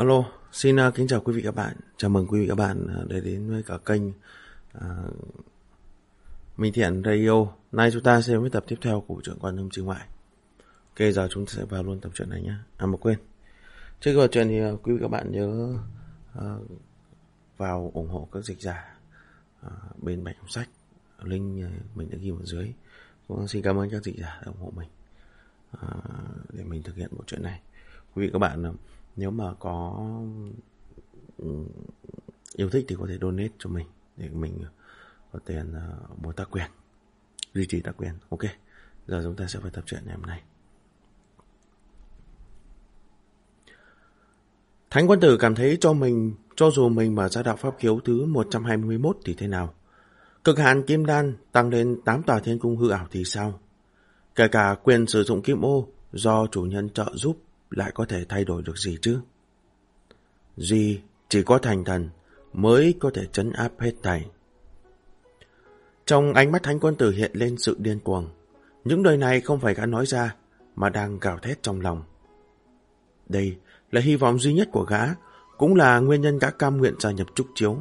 Alo, xin uh, kính chào quý vị các bạn. Chào mừng quý vị các bạn uh, đã đến với cả kênh uh, Minh Thiện Radio. Nay chúng ta sẽ với tập tiếp theo của trưởng quan âm trường ngoại. Ok, giờ chúng ta sẽ vào luôn tập truyện này nhé. À mà quên, trước khi vào chuyện thì uh, quý vị các bạn nhớ uh, vào ủng hộ các dịch giả uh, bên bạch sách. Link uh, mình đã ghi ở dưới. Cũng xin cảm ơn các dịch giả đã ủng hộ mình uh, để mình thực hiện bộ truyện này. Quý vị các bạn uh, nếu mà có ừ, yêu thích thì có thể donate cho mình để mình có tiền ờ, mua tác quyền, duy trì tác quyền. Ok, giờ chúng ta sẽ phải tập truyện ngày hôm nay. Thánh quân tử cảm thấy cho mình, cho dù mình mở ra đạo pháp khiếu thứ 121 thì thế nào? Cực hạn kim đan tăng lên 8 tòa thiên cung hư ảo thì sao? Kể cả quyền sử dụng kim ô do chủ nhân trợ giúp lại có thể thay đổi được gì chứ? Duy chỉ có thành thần mới có thể chấn áp hết thảy. Trong ánh mắt thánh quân tử hiện lên sự điên cuồng. Những lời này không phải gã nói ra, mà đang gào thét trong lòng. Đây là hy vọng duy nhất của gã, cũng là nguyên nhân gã cam nguyện gia nhập trúc chiếu.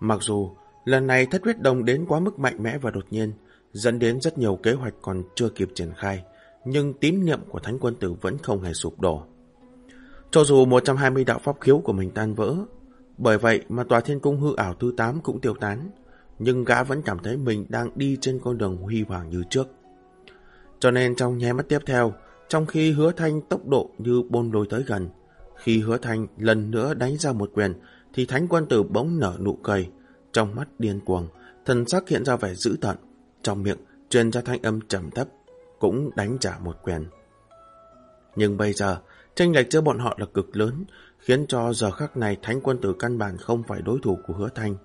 Mặc dù lần này thất huyết đồng đến quá mức mạnh mẽ và đột nhiên, dẫn đến rất nhiều kế hoạch còn chưa kịp triển khai, nhưng tín niệm của Thánh Quân Tử vẫn không hề sụp đổ. Cho dù 120 đạo pháp khiếu của mình tan vỡ, bởi vậy mà tòa thiên cung hư ảo thứ 8 cũng tiêu tán, nhưng gã vẫn cảm thấy mình đang đi trên con đường huy hoàng như trước. Cho nên trong nháy mắt tiếp theo, trong khi hứa thanh tốc độ như bôn lôi tới gần, khi hứa thanh lần nữa đánh ra một quyền, thì thánh quân tử bỗng nở nụ cười, trong mắt điên cuồng, thần sắc hiện ra vẻ dữ tợn, trong miệng truyền ra thanh âm trầm thấp, cũng đánh trả một quyền. Nhưng bây giờ, tranh lệch giữa bọn họ là cực lớn, khiến cho giờ khắc này Thánh quân tử căn bản không phải đối thủ của hứa thanh.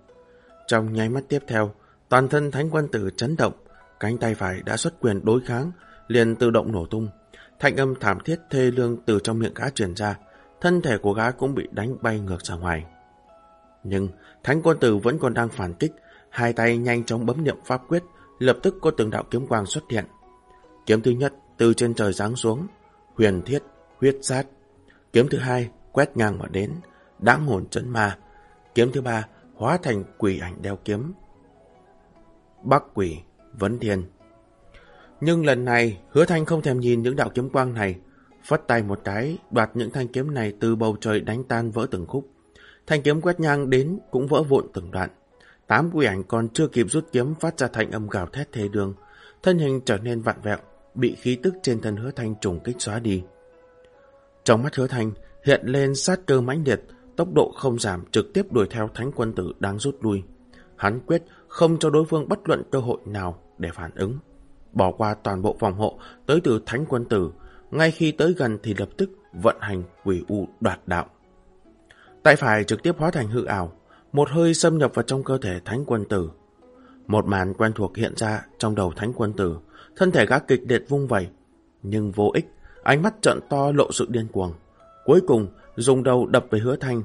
Trong nháy mắt tiếp theo, toàn thân Thánh quân tử chấn động, cánh tay phải đã xuất quyền đối kháng, liền tự động nổ tung. Thanh âm thảm thiết thê lương từ trong miệng gã truyền ra, thân thể của gã cũng bị đánh bay ngược ra ngoài. Nhưng Thánh quân tử vẫn còn đang phản kích, hai tay nhanh chóng bấm niệm pháp quyết, lập tức có từng đạo kiếm quang xuất hiện. Kiếm thứ nhất từ trên trời giáng xuống, huyền thiết, huyết sát. Kiếm thứ hai quét ngang mà đến, đáng hồn chấn ma. Kiếm thứ ba hóa thành quỷ ảnh đeo kiếm. Bắc quỷ, vấn thiên. Nhưng lần này, hứa thanh không thèm nhìn những đạo kiếm quang này, phất tay một cái, đoạt những thanh kiếm này từ bầu trời đánh tan vỡ từng khúc. Thanh kiếm quét ngang đến cũng vỡ vụn từng đoạn. Tám quỷ ảnh còn chưa kịp rút kiếm phát ra thành âm gào thét thế đường. Thân hình trở nên vặn vẹo, bị khí tức trên thân hứa thanh trùng kích xóa đi. Trong mắt hứa thanh hiện lên sát cơ mãnh liệt, tốc độ không giảm trực tiếp đuổi theo thánh quân tử đang rút lui. Hắn quyết không cho đối phương bất luận cơ hội nào để phản ứng. Bỏ qua toàn bộ phòng hộ tới từ thánh quân tử, ngay khi tới gần thì lập tức vận hành quỷ u đoạt đạo. Tay phải trực tiếp hóa thành hư ảo, một hơi xâm nhập vào trong cơ thể thánh quân tử. Một màn quen thuộc hiện ra trong đầu thánh quân tử, thân thể gã kịch liệt vung vẩy, nhưng vô ích, ánh mắt trợn to lộ sự điên cuồng. Cuối cùng, dùng đầu đập về hứa thanh.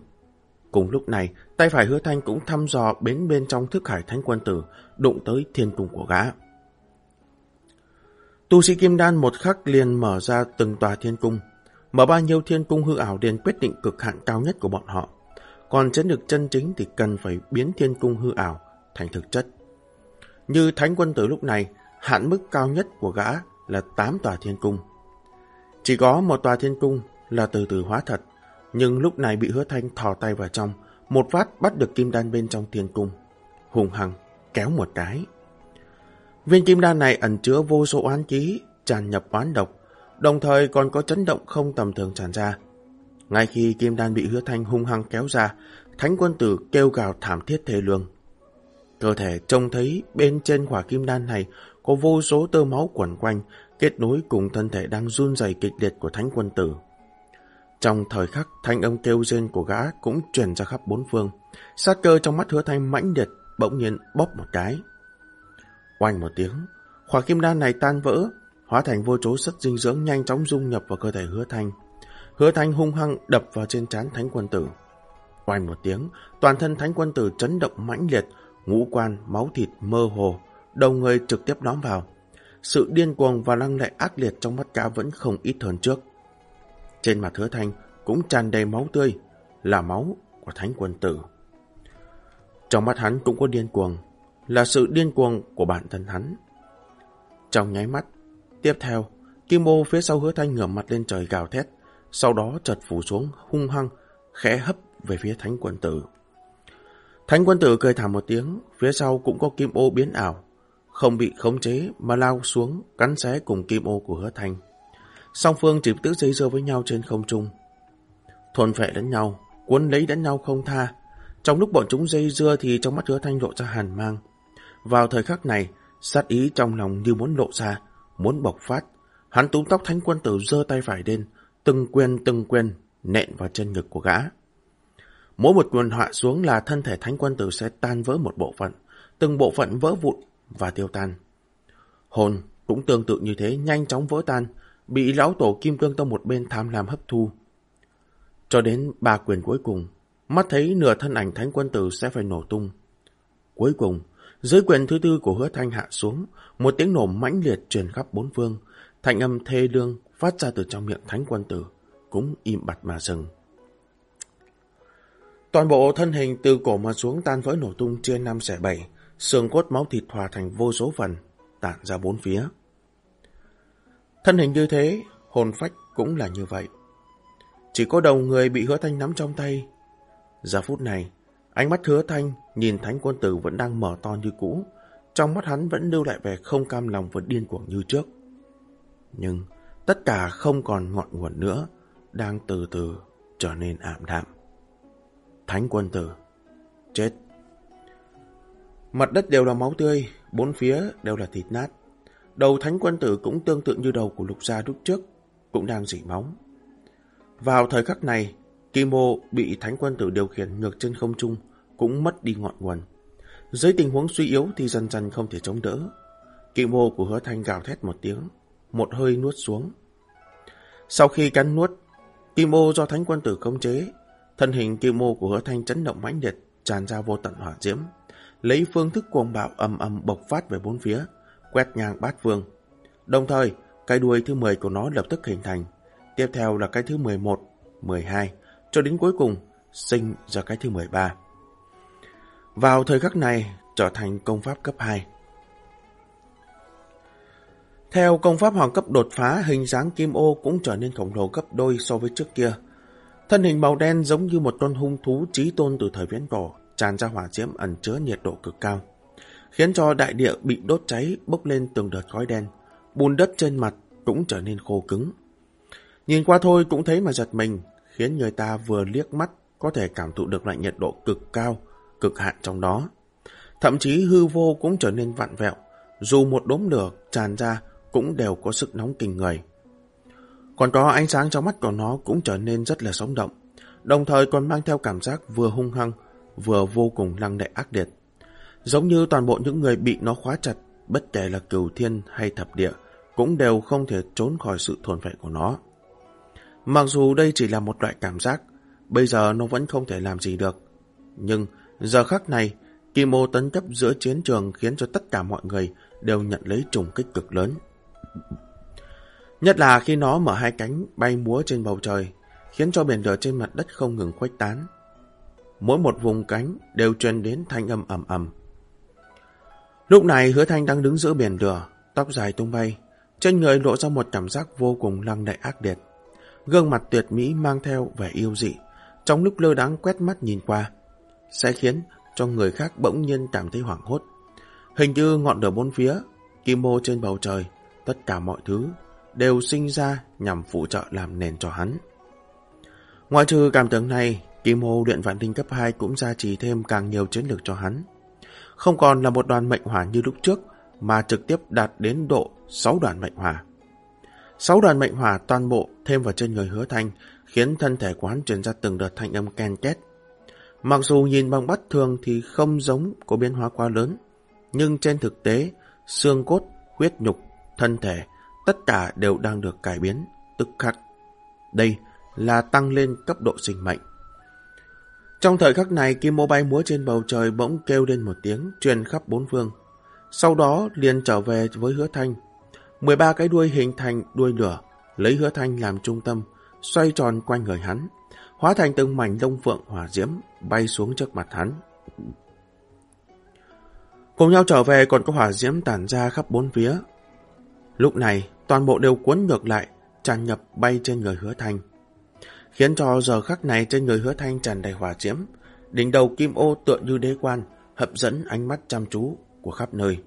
Cùng lúc này, tay phải hứa thanh cũng thăm dò bến bên trong thức hải thánh quân tử, đụng tới thiên cung của gã. Tu sĩ Kim Đan một khắc liền mở ra từng tòa thiên cung. Mở bao nhiêu thiên cung hư ảo liền quyết định cực hạn cao nhất của bọn họ. Còn chấn được chân chính thì cần phải biến thiên cung hư ảo thành thực chất. Như thánh quân tử lúc này, hạn mức cao nhất của gã là 8 tòa thiên cung. Chỉ có một tòa thiên cung là từ từ hóa thật, nhưng lúc này bị hứa thanh thò tay vào trong, một phát bắt được kim đan bên trong thiên cung. Hùng hằng, kéo một cái. Viên kim đan này ẩn chứa vô số oán chí, tràn nhập oán độc, đồng thời còn có chấn động không tầm thường tràn ra. Ngay khi kim đan bị hứa thanh hung hăng kéo ra, thánh quân tử kêu gào thảm thiết thề lương. Cơ thể trông thấy bên trên quả kim đan này có vô số tơ máu quẩn quanh, kết nối cùng thân thể đang run rẩy kịch liệt của thánh quân tử. Trong thời khắc, thanh âm kêu rên của gã cũng truyền ra khắp bốn phương. Sát cơ trong mắt hứa thanh mãnh liệt, bỗng nhiên bóp một cái. Oanh một tiếng, khỏa kim đan này tan vỡ, hóa thành vô số chất dinh dưỡng nhanh chóng dung nhập vào cơ thể hứa thanh. Hứa thanh hung hăng đập vào trên trán thánh quân tử. Oanh một tiếng, toàn thân thánh quân tử chấn động mãnh liệt, ngũ quan, máu thịt mơ hồ, đầu người trực tiếp đóm vào. Sự điên cuồng và năng lệ ác liệt trong mắt cá vẫn không ít hơn trước. Trên mặt hứa thanh cũng tràn đầy máu tươi, là máu của thánh quân tử. Trong mắt hắn cũng có điên cuồng, là sự điên cuồng của bản thân hắn. Trong nháy mắt, tiếp theo, Kim ô phía sau hứa thanh ngửa mặt lên trời gào thét, sau đó chợt phủ xuống hung hăng, khẽ hấp về phía thánh quân tử. Thánh quân tử cười thảm một tiếng, phía sau cũng có kim ô biến ảo, không bị khống chế mà lao xuống cắn xé cùng kim ô của hứa thanh. Song phương chỉ tức dây dưa với nhau trên không trung. Thuần phệ lẫn nhau, cuốn lấy lẫn nhau không tha. Trong lúc bọn chúng dây dưa thì trong mắt hứa thanh lộ ra hàn mang. Vào thời khắc này, sát ý trong lòng như muốn lộ ra, muốn bộc phát. Hắn túm tóc thánh quân tử giơ tay phải lên, từng quyền từng quyền nện vào chân ngực của gã. Mỗi một quyền họa xuống là thân thể thánh quân tử sẽ tan vỡ một bộ phận, từng bộ phận vỡ vụn và tiêu tan. Hồn cũng tương tự như thế nhanh chóng vỡ tan, bị lão tổ kim cương tông một bên tham lam hấp thu. Cho đến ba quyền cuối cùng, mắt thấy nửa thân ảnh thánh quân tử sẽ phải nổ tung. Cuối cùng, dưới quyền thứ tư của hứa thanh hạ xuống, một tiếng nổ mãnh liệt truyền khắp bốn phương, thanh âm thê lương phát ra từ trong miệng thánh quân tử, cũng im bặt mà dừng. Toàn bộ thân hình từ cổ mà xuống tan vỡ nổ tung chia năm xẻ bảy, xương cốt máu thịt hòa thành vô số phần, tản ra bốn phía. Thân hình như thế, hồn phách cũng là như vậy. Chỉ có đầu người bị hứa thanh nắm trong tay. Giờ phút này, ánh mắt hứa thanh nhìn thánh quân tử vẫn đang mở to như cũ, trong mắt hắn vẫn lưu lại vẻ không cam lòng và điên cuồng như trước. Nhưng tất cả không còn ngọn nguồn nữa, đang từ từ trở nên ảm đạm. Thánh quân tử, chết. Mặt đất đều là máu tươi, bốn phía đều là thịt nát. Đầu thánh quân tử cũng tương tự như đầu của lục gia lúc trước, cũng đang dỉ máu. Vào thời khắc này, Kim Mô bị thánh quân tử điều khiển ngược trên không trung, cũng mất đi ngọn nguồn. Dưới tình huống suy yếu thì dần dần không thể chống đỡ. Kim Mô của hứa thanh gào thét một tiếng, một hơi nuốt xuống. Sau khi cắn nuốt, Kim Mô do thánh quân tử công chế, thân hình Kim Mô của hứa thanh chấn động mãnh liệt, tràn ra vô tận hỏa diễm, lấy phương thức cuồng bạo ầm ầm bộc phát về bốn phía, quét ngang bát vương Đồng thời, cái đuôi thứ 10 của nó lập tức hình thành. Tiếp theo là cái thứ 11, 12, cho đến cuối cùng sinh ra cái thứ 13. Vào thời khắc này trở thành công pháp cấp 2. Theo công pháp hoàng cấp đột phá, hình dáng kim ô cũng trở nên khổng lồ gấp đôi so với trước kia. Thân hình màu đen giống như một con hung thú trí tôn từ thời viễn cổ, tràn ra hỏa diễm ẩn chứa nhiệt độ cực cao, khiến cho đại địa bị đốt cháy bốc lên từng đợt khói đen, bùn đất trên mặt cũng trở nên khô cứng. Nhìn qua thôi cũng thấy mà giật mình, khiến người ta vừa liếc mắt có thể cảm thụ được loại nhiệt độ cực cao, cực hạn trong đó. Thậm chí hư vô cũng trở nên vặn vẹo, dù một đốm lửa tràn ra cũng đều có sức nóng kinh người. Còn có ánh sáng trong mắt của nó cũng trở nên rất là sống động, đồng thời còn mang theo cảm giác vừa hung hăng, vừa vô cùng lăng lệ ác liệt. Giống như toàn bộ những người bị nó khóa chặt, bất kể là cửu thiên hay thập địa, cũng đều không thể trốn khỏi sự thuần vệ của nó. Mặc dù đây chỉ là một loại cảm giác, bây giờ nó vẫn không thể làm gì được. Nhưng giờ khắc này, Kim ô tấn cấp giữa chiến trường khiến cho tất cả mọi người đều nhận lấy trùng kích cực lớn. Nhất là khi nó mở hai cánh bay múa trên bầu trời, khiến cho biển lửa trên mặt đất không ngừng khuếch tán. Mỗi một vùng cánh đều truyền đến thanh âm ầm ầm. Lúc này hứa thanh đang đứng giữa biển lửa, tóc dài tung bay, trên người lộ ra một cảm giác vô cùng lăng lệ ác liệt. Gương mặt tuyệt mỹ mang theo vẻ yêu dị, trong lúc lơ đáng quét mắt nhìn qua, sẽ khiến cho người khác bỗng nhiên cảm thấy hoảng hốt. Hình như ngọn lửa bốn phía, kim mô trên bầu trời, tất cả mọi thứ đều sinh ra nhằm phụ trợ làm nền cho hắn. Ngoài trừ cảm tưởng này, Kim Hồ luyện vạn tinh cấp 2 cũng gia trì thêm càng nhiều chiến lược cho hắn. Không còn là một đoàn mệnh hỏa như lúc trước, mà trực tiếp đạt đến độ 6 đoàn mệnh hỏa. 6 đoàn mệnh hỏa toàn bộ thêm vào trên người hứa thanh, khiến thân thể của hắn truyền ra từng đợt thanh âm ken két. Mặc dù nhìn bằng bắt thường thì không giống có biến hóa quá lớn, nhưng trên thực tế, xương cốt, huyết nhục, thân thể, tất cả đều đang được cải biến, tức khắc. Đây là tăng lên cấp độ sinh mệnh. Trong thời khắc này, kim mô bay múa trên bầu trời bỗng kêu lên một tiếng, truyền khắp bốn phương. Sau đó liền trở về với hứa thanh. 13 cái đuôi hình thành đuôi lửa, lấy hứa thanh làm trung tâm, xoay tròn quanh người hắn. hóa thành từng mảnh lông phượng hỏa diễm bay xuống trước mặt hắn. Cùng nhau trở về còn có hỏa diễm tản ra khắp bốn phía. Lúc này, toàn bộ đều cuốn ngược lại, tràn nhập bay trên người hứa thanh. Khiến cho giờ khắc này trên người hứa thanh tràn đầy hỏa diễm, đỉnh đầu kim ô tựa như đế quan, hấp dẫn ánh mắt chăm chú của khắp nơi.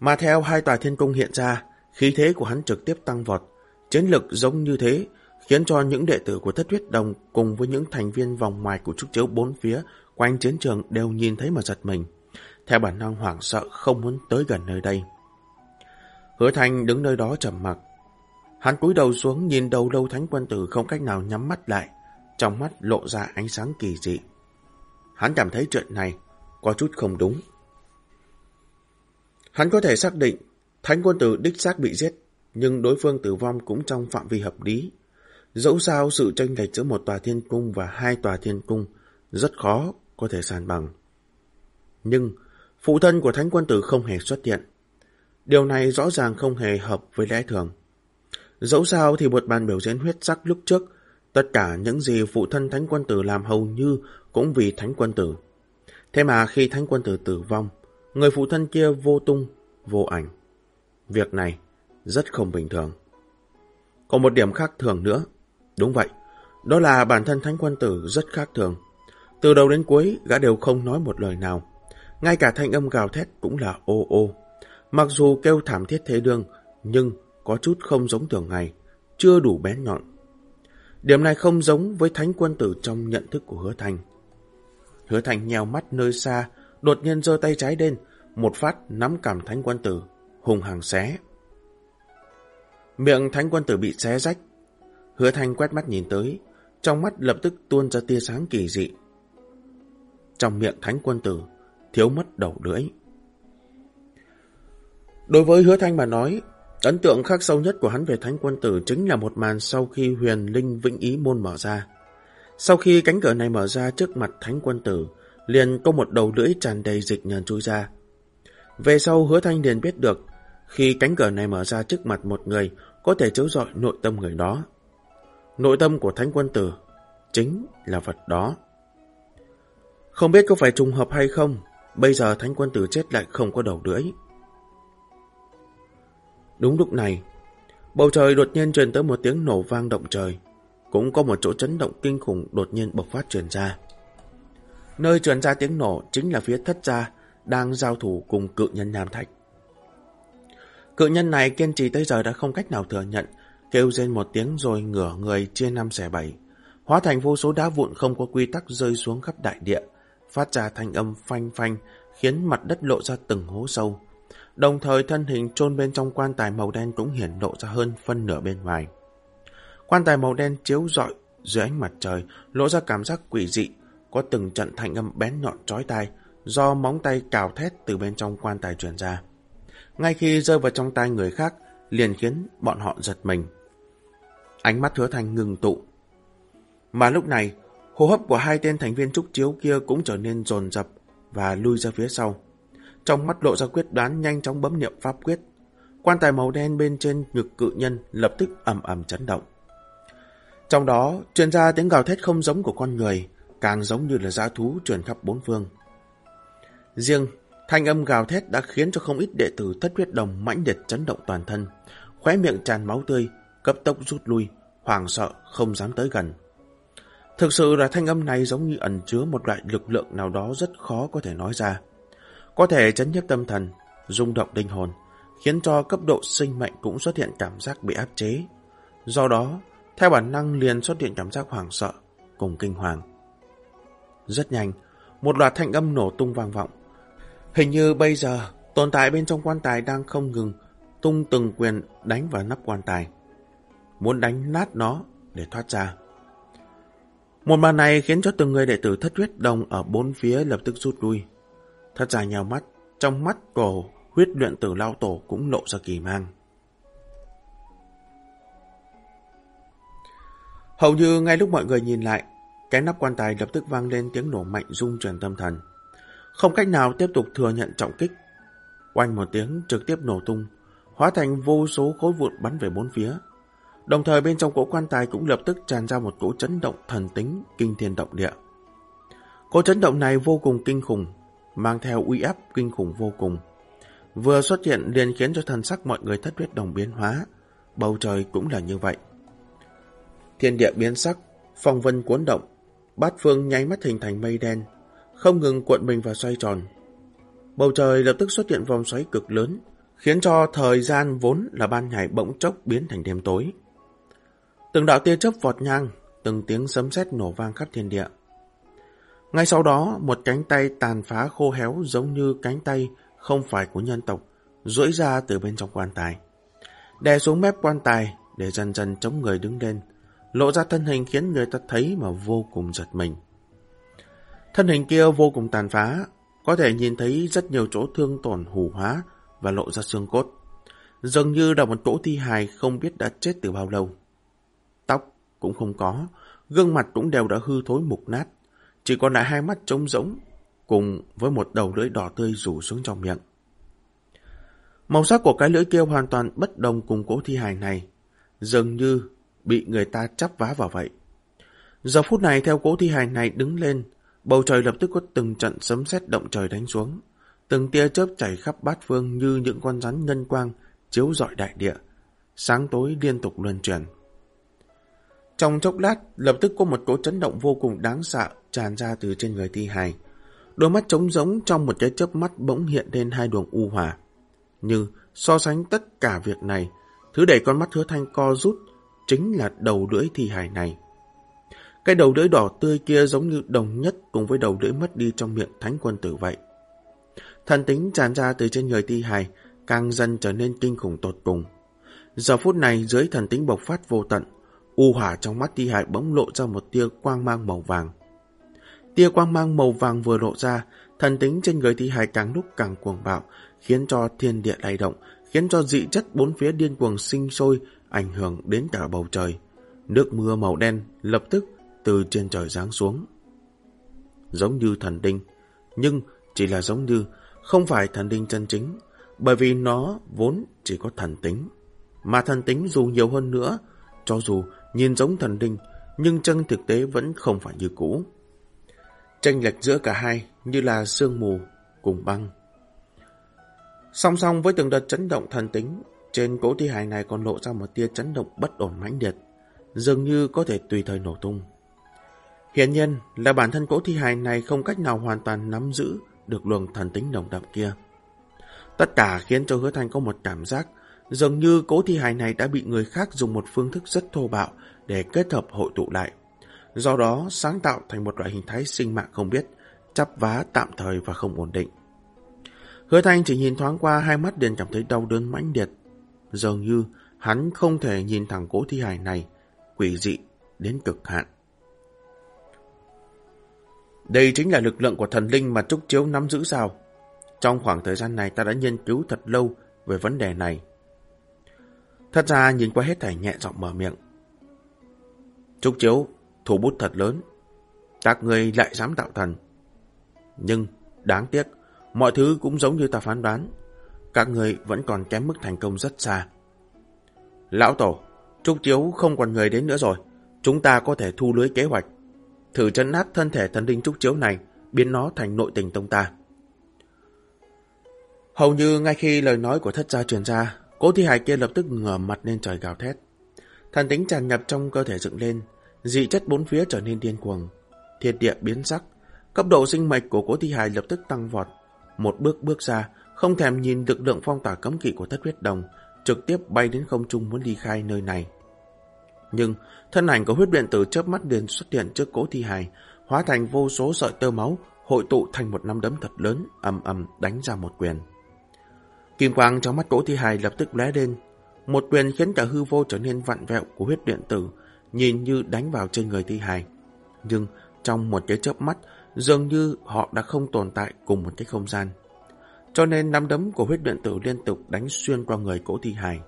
Mà theo hai tòa thiên cung hiện ra, khí thế của hắn trực tiếp tăng vọt, chiến lực giống như thế, khiến cho những đệ tử của thất huyết đồng cùng với những thành viên vòng ngoài của trúc chiếu bốn phía quanh chiến trường đều nhìn thấy mà giật mình. Theo bản năng hoảng sợ không muốn tới gần nơi đây. Hứa Thanh đứng nơi đó trầm mặc. Hắn cúi đầu xuống nhìn đầu lâu thánh quân tử không cách nào nhắm mắt lại, trong mắt lộ ra ánh sáng kỳ dị. Hắn cảm thấy chuyện này có chút không đúng. Hắn có thể xác định thánh quân tử đích xác bị giết, nhưng đối phương tử vong cũng trong phạm vi hợp lý. Dẫu sao sự tranh lệch giữa một tòa thiên cung và hai tòa thiên cung rất khó có thể sàn bằng. Nhưng phụ thân của thánh quân tử không hề xuất hiện. Điều này rõ ràng không hề hợp với lẽ thường. Dẫu sao thì một bàn biểu diễn huyết sắc lúc trước, tất cả những gì phụ thân thánh quân tử làm hầu như cũng vì thánh quân tử. Thế mà khi thánh quân tử tử vong, người phụ thân kia vô tung, vô ảnh. Việc này rất không bình thường. Còn một điểm khác thường nữa. Đúng vậy, đó là bản thân thánh quân tử rất khác thường. Từ đầu đến cuối, gã đều không nói một lời nào. Ngay cả thanh âm gào thét cũng là ô ô. Mặc dù kêu thảm thiết thế đương, nhưng có chút không giống thường ngày, chưa đủ bén nhọn. Điểm này không giống với thánh quân tử trong nhận thức của hứa thành. Hứa thành nhèo mắt nơi xa, đột nhiên giơ tay trái lên, một phát nắm cảm thánh quân tử, hùng hàng xé. Miệng thánh quân tử bị xé rách. Hứa thành quét mắt nhìn tới, trong mắt lập tức tuôn ra tia sáng kỳ dị. Trong miệng thánh quân tử, thiếu mất đầu lưỡi. Đối với hứa thanh mà nói, ấn tượng khác sâu nhất của hắn về thánh quân tử chính là một màn sau khi huyền linh vĩnh ý môn mở ra. Sau khi cánh cửa này mở ra trước mặt thánh quân tử, liền có một đầu lưỡi tràn đầy dịch nhờn chui ra. Về sau hứa thanh liền biết được, khi cánh cửa này mở ra trước mặt một người, có thể chiếu rọi nội tâm người đó. Nội tâm của thánh quân tử chính là vật đó. Không biết có phải trùng hợp hay không, bây giờ thánh quân tử chết lại không có đầu lưỡi. Đúng lúc này, bầu trời đột nhiên truyền tới một tiếng nổ vang động trời. Cũng có một chỗ chấn động kinh khủng đột nhiên bộc phát truyền ra. Nơi truyền ra tiếng nổ chính là phía thất gia đang giao thủ cùng cự nhân Nam Thạch. Cự nhân này kiên trì tới giờ đã không cách nào thừa nhận, kêu rên một tiếng rồi ngửa người chia năm xẻ bảy, hóa thành vô số đá vụn không có quy tắc rơi xuống khắp đại địa, phát ra thanh âm phanh phanh, khiến mặt đất lộ ra từng hố sâu. Đồng thời thân hình chôn bên trong quan tài màu đen cũng hiển lộ ra hơn phân nửa bên ngoài. Quan tài màu đen chiếu rọi dưới ánh mặt trời, lộ ra cảm giác quỷ dị, có từng trận thanh âm bén nhọn chói tai, do móng tay cào thét từ bên trong quan tài truyền ra. Ngay khi rơi vào trong tay người khác, liền khiến bọn họ giật mình. Ánh mắt hứa thành ngừng tụ. Mà lúc này, hô hấp của hai tên thành viên trúc chiếu kia cũng trở nên dồn dập và lui ra phía sau. Trong mắt lộ ra quyết đoán nhanh chóng bấm niệm pháp quyết. Quan tài màu đen bên trên ngực cự nhân lập tức ầm ầm chấn động. Trong đó, truyền ra tiếng gào thét không giống của con người, càng giống như là giá thú truyền khắp bốn phương. Riêng, thanh âm gào thét đã khiến cho không ít đệ tử thất huyết đồng mãnh liệt chấn động toàn thân, khóe miệng tràn máu tươi, cấp tốc rút lui, hoảng sợ không dám tới gần. Thực sự là thanh âm này giống như ẩn chứa một loại lực lượng nào đó rất khó có thể nói ra. Có thể chấn nhiếp tâm thần, rung động linh hồn, khiến cho cấp độ sinh mệnh cũng xuất hiện cảm giác bị áp chế. Do đó, theo bản năng liền xuất hiện cảm giác hoảng sợ, cùng kinh hoàng. Rất nhanh, một loạt thanh âm nổ tung vang vọng. Hình như bây giờ, tồn tại bên trong quan tài đang không ngừng, tung từng quyền đánh vào nắp quan tài. Muốn đánh nát nó để thoát ra. Một màn này khiến cho từng người đệ tử thất huyết đồng ở bốn phía lập tức rút lui. Thất dài nhào mắt, trong mắt cổ huyết luyện tử lao tổ cũng lộ ra kỳ mang. Hầu như ngay lúc mọi người nhìn lại, cái nắp quan tài lập tức vang lên tiếng nổ mạnh rung truyền tâm thần. Không cách nào tiếp tục thừa nhận trọng kích. Quanh một tiếng trực tiếp nổ tung, hóa thành vô số khối vụn bắn về bốn phía. Đồng thời bên trong cỗ quan tài cũng lập tức tràn ra một cỗ chấn động thần tính kinh thiên động địa. Cỗ chấn động này vô cùng kinh khủng, mang theo uy áp kinh khủng vô cùng. Vừa xuất hiện liền khiến cho thần sắc mọi người thất huyết đồng biến hóa, bầu trời cũng là như vậy. Thiên địa biến sắc, phong vân cuốn động, bát phương nháy mắt hình thành mây đen, không ngừng cuộn mình và xoay tròn. Bầu trời lập tức xuất hiện vòng xoáy cực lớn, khiến cho thời gian vốn là ban ngày bỗng chốc biến thành đêm tối. Từng đạo tia chớp vọt nhang, từng tiếng sấm sét nổ vang khắp thiên địa. Ngay sau đó, một cánh tay tàn phá khô héo giống như cánh tay không phải của nhân tộc, duỗi ra từ bên trong quan tài. Đè xuống mép quan tài để dần dần chống người đứng lên, lộ ra thân hình khiến người ta thấy mà vô cùng giật mình. Thân hình kia vô cùng tàn phá, có thể nhìn thấy rất nhiều chỗ thương tổn hủ hóa và lộ ra xương cốt. Dường như là một chỗ thi hài không biết đã chết từ bao lâu. Tóc cũng không có, gương mặt cũng đều đã hư thối mục nát, chỉ còn lại hai mắt trống rỗng, cùng với một đầu lưỡi đỏ tươi rủ xuống trong miệng. Màu sắc của cái lưỡi kia hoàn toàn bất đồng cùng cỗ thi hài này, dường như bị người ta chắp vá vào vậy. Giờ phút này theo cỗ thi hài này đứng lên, bầu trời lập tức có từng trận sấm sét động trời đánh xuống. Từng tia chớp chảy khắp bát phương như những con rắn ngân quang chiếu rọi đại địa, sáng tối liên tục luân chuyển. Trong chốc lát, lập tức có một cỗ chấn động vô cùng đáng sợ tràn ra từ trên người thi hài. Đôi mắt trống rỗng trong một cái chớp mắt bỗng hiện lên hai đường u hòa Như so sánh tất cả việc này, thứ đẩy con mắt hứa thanh co rút chính là đầu lưỡi thi hài này. Cái đầu lưỡi đỏ tươi kia giống như đồng nhất cùng với đầu lưỡi mất đi trong miệng thánh quân tử vậy. Thần tính tràn ra từ trên người thi hài, càng dần trở nên kinh khủng tột cùng. Giờ phút này dưới thần tính bộc phát vô tận, u hỏa trong mắt thi Hải bỗng lộ ra một tia quang mang màu vàng. Tia quang mang màu vàng vừa lộ ra, thần tính trên người thi Hải càng lúc càng cuồng bạo, khiến cho thiên địa lay động, khiến cho dị chất bốn phía điên cuồng sinh sôi, ảnh hưởng đến cả bầu trời. Nước mưa màu đen lập tức từ trên trời giáng xuống. Giống như thần đinh, nhưng chỉ là giống như, không phải thần đinh chân chính, bởi vì nó vốn chỉ có thần tính. Mà thần tính dù nhiều hơn nữa, cho dù nhìn giống thần đinh, nhưng chân thực tế vẫn không phải như cũ. Tranh lệch giữa cả hai như là sương mù cùng băng. Song song với từng đợt chấn động thần tính, trên cỗ thi hài này còn lộ ra một tia chấn động bất ổn mãnh liệt, dường như có thể tùy thời nổ tung. Hiện nhiên là bản thân cỗ thi hài này không cách nào hoàn toàn nắm giữ được luồng thần tính nồng đậm kia. Tất cả khiến cho hứa thanh có một cảm giác dường như Cố thi hài này đã bị người khác dùng một phương thức rất thô bạo để kết hợp hội tụ lại. Do đó sáng tạo thành một loại hình thái sinh mạng không biết, chắp vá tạm thời và không ổn định. Hứa thanh chỉ nhìn thoáng qua hai mắt liền cảm thấy đau đớn mãnh liệt. Dường như hắn không thể nhìn thẳng Cố thi hài này, quỷ dị đến cực hạn. Đây chính là lực lượng của thần linh mà Trúc Chiếu nắm giữ sao? Trong khoảng thời gian này ta đã nghiên cứu thật lâu về vấn đề này. Thật ra nhìn qua hết thảy nhẹ giọng mở miệng. Trúc Chiếu, thủ bút thật lớn. Các người lại dám tạo thần. Nhưng, đáng tiếc, mọi thứ cũng giống như ta phán đoán. Các người vẫn còn kém mức thành công rất xa. Lão Tổ, Trúc Chiếu không còn người đến nữa rồi. Chúng ta có thể thu lưới kế hoạch thử chân nát thân thể thần linh trúc chiếu này, biến nó thành nội tình tông ta. Hầu như ngay khi lời nói của thất gia truyền ra, cố thi hài kia lập tức ngửa mặt lên trời gào thét. Thần tính tràn nhập trong cơ thể dựng lên, dị chất bốn phía trở nên điên cuồng. Thiên địa biến sắc, cấp độ sinh mạch của cố thi hài lập tức tăng vọt. Một bước bước ra, không thèm nhìn lực lượng phong tỏa cấm kỵ của thất huyết đồng, trực tiếp bay đến không trung muốn ly khai nơi này. Nhưng thân ảnh của huyết điện tử chớp mắt liền xuất hiện trước Cố thi hài, hóa thành vô số sợi tơ máu, hội tụ thành một nắm đấm thật lớn, ầm ầm đánh ra một quyền. Kim quang trong mắt cỗ thi hài lập tức lóe lên, một quyền khiến cả hư vô trở nên vặn vẹo của huyết điện tử, nhìn như đánh vào trên người thi hài. Nhưng trong một cái chớp mắt, dường như họ đã không tồn tại cùng một cái không gian. Cho nên nắm đấm của huyết điện tử liên tục đánh xuyên qua người cỗ thi hài.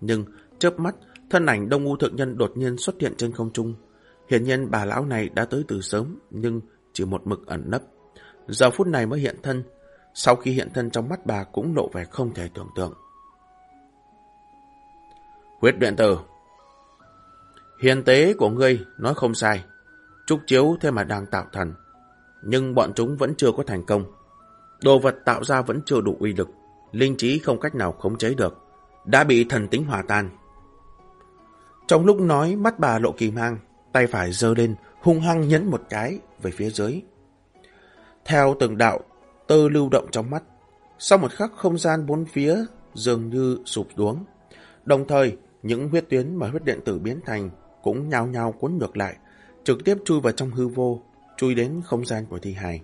Nhưng chớp mắt, Thân ảnh đông u thượng nhân đột nhiên xuất hiện trên không trung. Hiển nhiên bà lão này đã tới từ sớm, nhưng chỉ một mực ẩn nấp. Giờ phút này mới hiện thân. Sau khi hiện thân trong mắt bà cũng lộ vẻ không thể tưởng tượng. Huyết luyện tử. Hiền tế của ngươi nói không sai. Trúc chiếu thế mà đang tạo thần. Nhưng bọn chúng vẫn chưa có thành công. Đồ vật tạo ra vẫn chưa đủ uy lực. Linh trí không cách nào khống chế được. Đã bị thần tính hòa tan. Trong lúc nói mắt bà lộ kỳ mang, tay phải giơ lên, hung hăng nhấn một cái về phía dưới. Theo từng đạo, tơ lưu động trong mắt. Sau một khắc không gian bốn phía dường như sụp xuống. Đồng thời, những huyết tuyến mà huyết điện tử biến thành cũng nhao nhao cuốn ngược lại, trực tiếp chui vào trong hư vô, chui đến không gian của thi hài.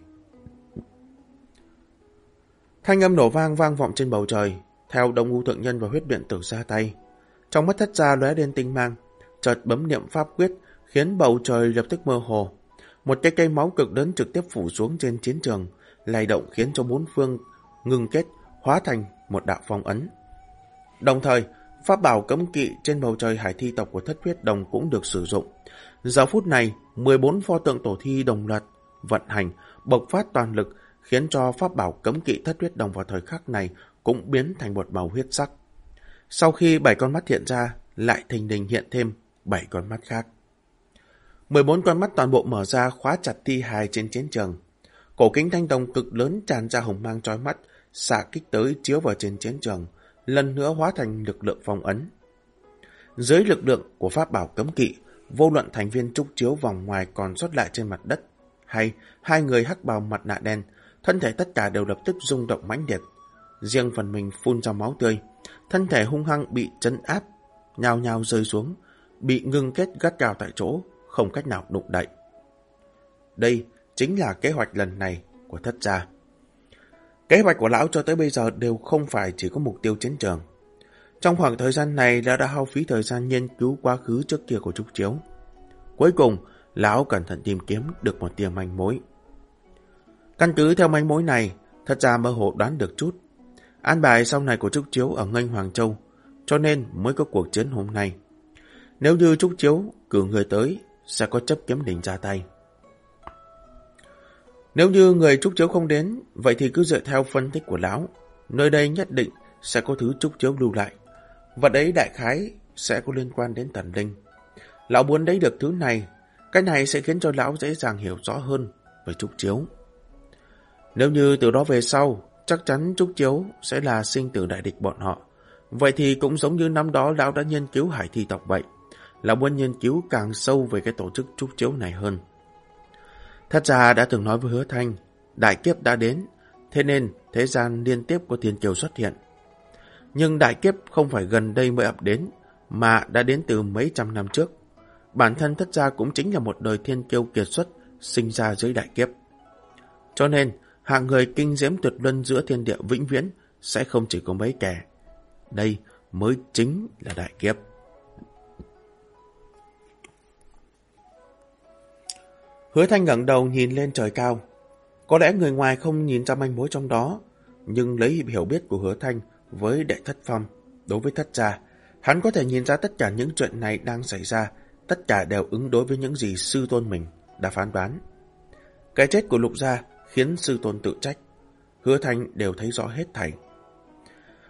Thanh âm nổ vang vang vọng trên bầu trời, theo đông u thượng nhân và huyết điện tử ra tay. Trong mắt thất gia lóe lên tinh mang, chợt bấm niệm pháp quyết, khiến bầu trời lập tức mơ hồ. Một cái cây máu cực lớn trực tiếp phủ xuống trên chiến trường, lay động khiến cho bốn phương ngừng kết, hóa thành một đạo phong ấn. Đồng thời, pháp bảo cấm kỵ trên bầu trời hải thi tộc của thất huyết đồng cũng được sử dụng. Giờ phút này, 14 pho tượng tổ thi đồng loạt vận hành, bộc phát toàn lực, khiến cho pháp bảo cấm kỵ thất huyết đồng vào thời khắc này cũng biến thành một màu huyết sắc. Sau khi bảy con mắt hiện ra, lại thình đình hiện thêm bảy con mắt khác. 14 con mắt toàn bộ mở ra khóa chặt thi hài trên chiến trường. Cổ kính thanh đồng cực lớn tràn ra hồng mang trói mắt, xạ kích tới chiếu vào trên chiến trường, lần nữa hóa thành lực lượng phong ấn. Dưới lực lượng của pháp bảo cấm kỵ, vô luận thành viên trúc chiếu vòng ngoài còn sót lại trên mặt đất, hay hai người hắc bào mặt nạ đen, thân thể tất cả đều lập tức rung động mãnh liệt. Riêng phần mình phun ra máu tươi, thân thể hung hăng bị chấn áp, nhào nhào rơi xuống, bị ngưng kết gắt gào tại chỗ, không cách nào đụng đậy. Đây chính là kế hoạch lần này của thất gia. Kế hoạch của lão cho tới bây giờ đều không phải chỉ có mục tiêu chiến trường. Trong khoảng thời gian này, lão đã hao phí thời gian nghiên cứu quá khứ trước kia của Trúc Chiếu. Cuối cùng, lão cẩn thận tìm kiếm được một tia manh mối. Căn cứ theo manh mối này, thật ra mơ hồ đoán được chút. An bài sau này của Trúc Chiếu ở ngân Hoàng Châu, cho nên mới có cuộc chiến hôm nay. Nếu như Trúc Chiếu cử người tới, sẽ có chấp kiếm đỉnh ra tay. Nếu như người trúc chiếu không đến, vậy thì cứ dựa theo phân tích của lão. Nơi đây nhất định sẽ có thứ trúc chiếu lưu lại. Và đấy đại khái sẽ có liên quan đến thần linh. Lão muốn lấy được thứ này, cái này sẽ khiến cho lão dễ dàng hiểu rõ hơn về trúc chiếu. Nếu như từ đó về sau, chắc chắn trúc chiếu sẽ là sinh tử đại địch bọn họ. Vậy thì cũng giống như năm đó lão đã nghiên cứu hải thi tộc vậy. Lão muốn nghiên cứu càng sâu về cái tổ chức trúc chiếu này hơn. Thật ra đã từng nói với hứa thanh, đại kiếp đã đến, thế nên thế gian liên tiếp có thiên kiều xuất hiện. Nhưng đại kiếp không phải gần đây mới ập đến, mà đã đến từ mấy trăm năm trước. Bản thân thất gia cũng chính là một đời thiên kiêu kiệt xuất sinh ra dưới đại kiếp. Cho nên, hạng người kinh diễm tuyệt luân giữa thiên địa vĩnh viễn sẽ không chỉ có mấy kẻ. Đây mới chính là đại kiếp. Hứa Thanh ngẩng đầu nhìn lên trời cao. Có lẽ người ngoài không nhìn ra manh mối trong đó, nhưng lấy hiểu biết của Hứa Thanh với đệ thất phong, đối với thất gia, hắn có thể nhìn ra tất cả những chuyện này đang xảy ra, tất cả đều ứng đối với những gì sư tôn mình đã phán đoán. Cái chết của lục gia khiến sư tôn tự trách, Hứa Thanh đều thấy rõ hết thảy.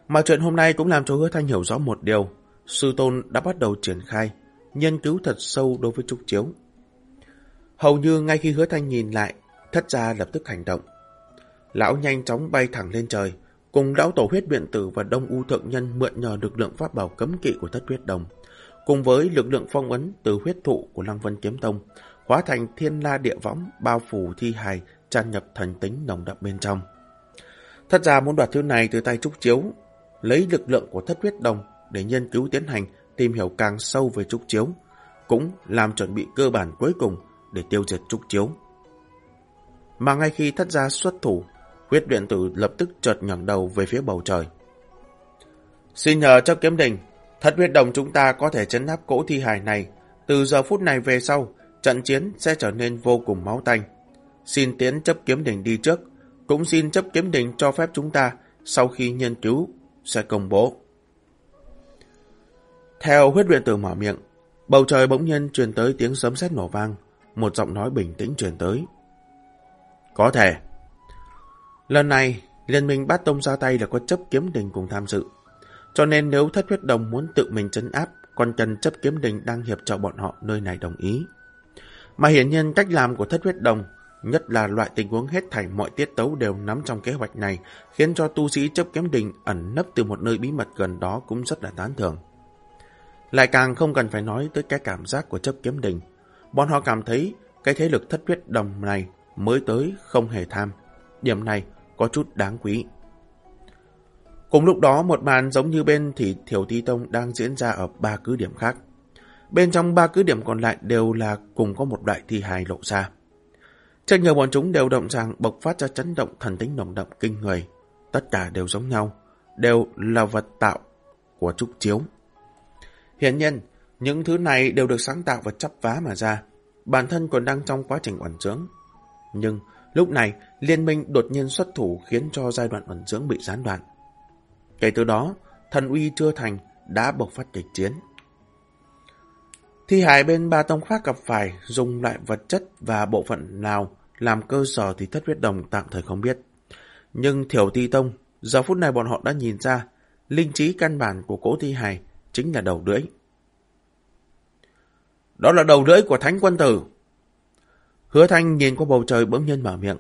Mà chuyện hôm nay cũng làm cho Hứa Thanh hiểu rõ một điều, sư tôn đã bắt đầu triển khai, nghiên cứu thật sâu đối với Trúc Chiếu. Hầu như ngay khi hứa thanh nhìn lại, thất gia lập tức hành động. Lão nhanh chóng bay thẳng lên trời, cùng lão tổ huyết biện tử và đông u thượng nhân mượn nhờ lực lượng pháp bảo cấm kỵ của thất huyết đồng, cùng với lực lượng phong ấn từ huyết thụ của Lăng Vân Kiếm Tông, hóa thành thiên la địa võng bao phủ thi hài tràn nhập thần tính nồng đậm bên trong. Thất gia muốn đoạt thứ này từ tay Trúc Chiếu, lấy lực lượng của thất huyết đồng để nghiên cứu tiến hành tìm hiểu càng sâu về Trúc Chiếu, cũng làm chuẩn bị cơ bản cuối cùng để tiêu diệt trúc chiếu. Mà ngay khi thất gia xuất thủ, huyết điện tử lập tức chợt ngẩng đầu về phía bầu trời. Xin nhờ chấp kiếm đình, thất huyết đồng chúng ta có thể chấn áp cỗ thi hài này. Từ giờ phút này về sau, trận chiến sẽ trở nên vô cùng máu tanh. Xin tiến chấp kiếm đình đi trước, cũng xin chấp kiếm đình cho phép chúng ta sau khi nghiên cứu sẽ công bố. Theo huyết luyện tử mở miệng, bầu trời bỗng nhiên truyền tới tiếng sấm sét nổ vang, một giọng nói bình tĩnh truyền tới. Có thể. Lần này, Liên minh bát tông ra tay là có chấp kiếm đình cùng tham dự. Cho nên nếu thất huyết đồng muốn tự mình chấn áp còn cần chấp kiếm đình đang hiệp trợ bọn họ nơi này đồng ý. Mà hiển nhiên cách làm của thất huyết đồng, nhất là loại tình huống hết thảy mọi tiết tấu đều nắm trong kế hoạch này, khiến cho tu sĩ chấp kiếm đình ẩn nấp từ một nơi bí mật gần đó cũng rất là tán thưởng. Lại càng không cần phải nói tới cái cảm giác của chấp kiếm đình. Bọn họ cảm thấy cái thế lực thất huyết đồng này mới tới không hề tham. Điểm này có chút đáng quý. Cùng lúc đó một màn giống như bên thì Thiểu Ti Tông đang diễn ra ở ba cứ điểm khác. Bên trong ba cứ điểm còn lại đều là cùng có một đại thi hài lộ ra. Trên người bọn chúng đều động rằng bộc phát ra chấn động thần tính nồng đậm kinh người. Tất cả đều giống nhau, đều là vật tạo của trúc chiếu. hiển nhiên, những thứ này đều được sáng tạo và chấp vá mà ra. Bản thân còn đang trong quá trình ẩn dưỡng. Nhưng lúc này, liên minh đột nhiên xuất thủ khiến cho giai đoạn ẩn dưỡng bị gián đoạn. Kể từ đó, thần uy chưa thành đã bộc phát kịch chiến. Thi hải bên ba tông khác gặp phải dùng loại vật chất và bộ phận nào làm cơ sở thì thất huyết đồng tạm thời không biết. Nhưng thiểu ti tông, giờ phút này bọn họ đã nhìn ra linh trí căn bản của cỗ thi hài chính là đầu đưỡi. Đó là đầu lưỡi của thánh quân tử. Hứa thanh nhìn qua bầu trời bỗng nhiên mở miệng.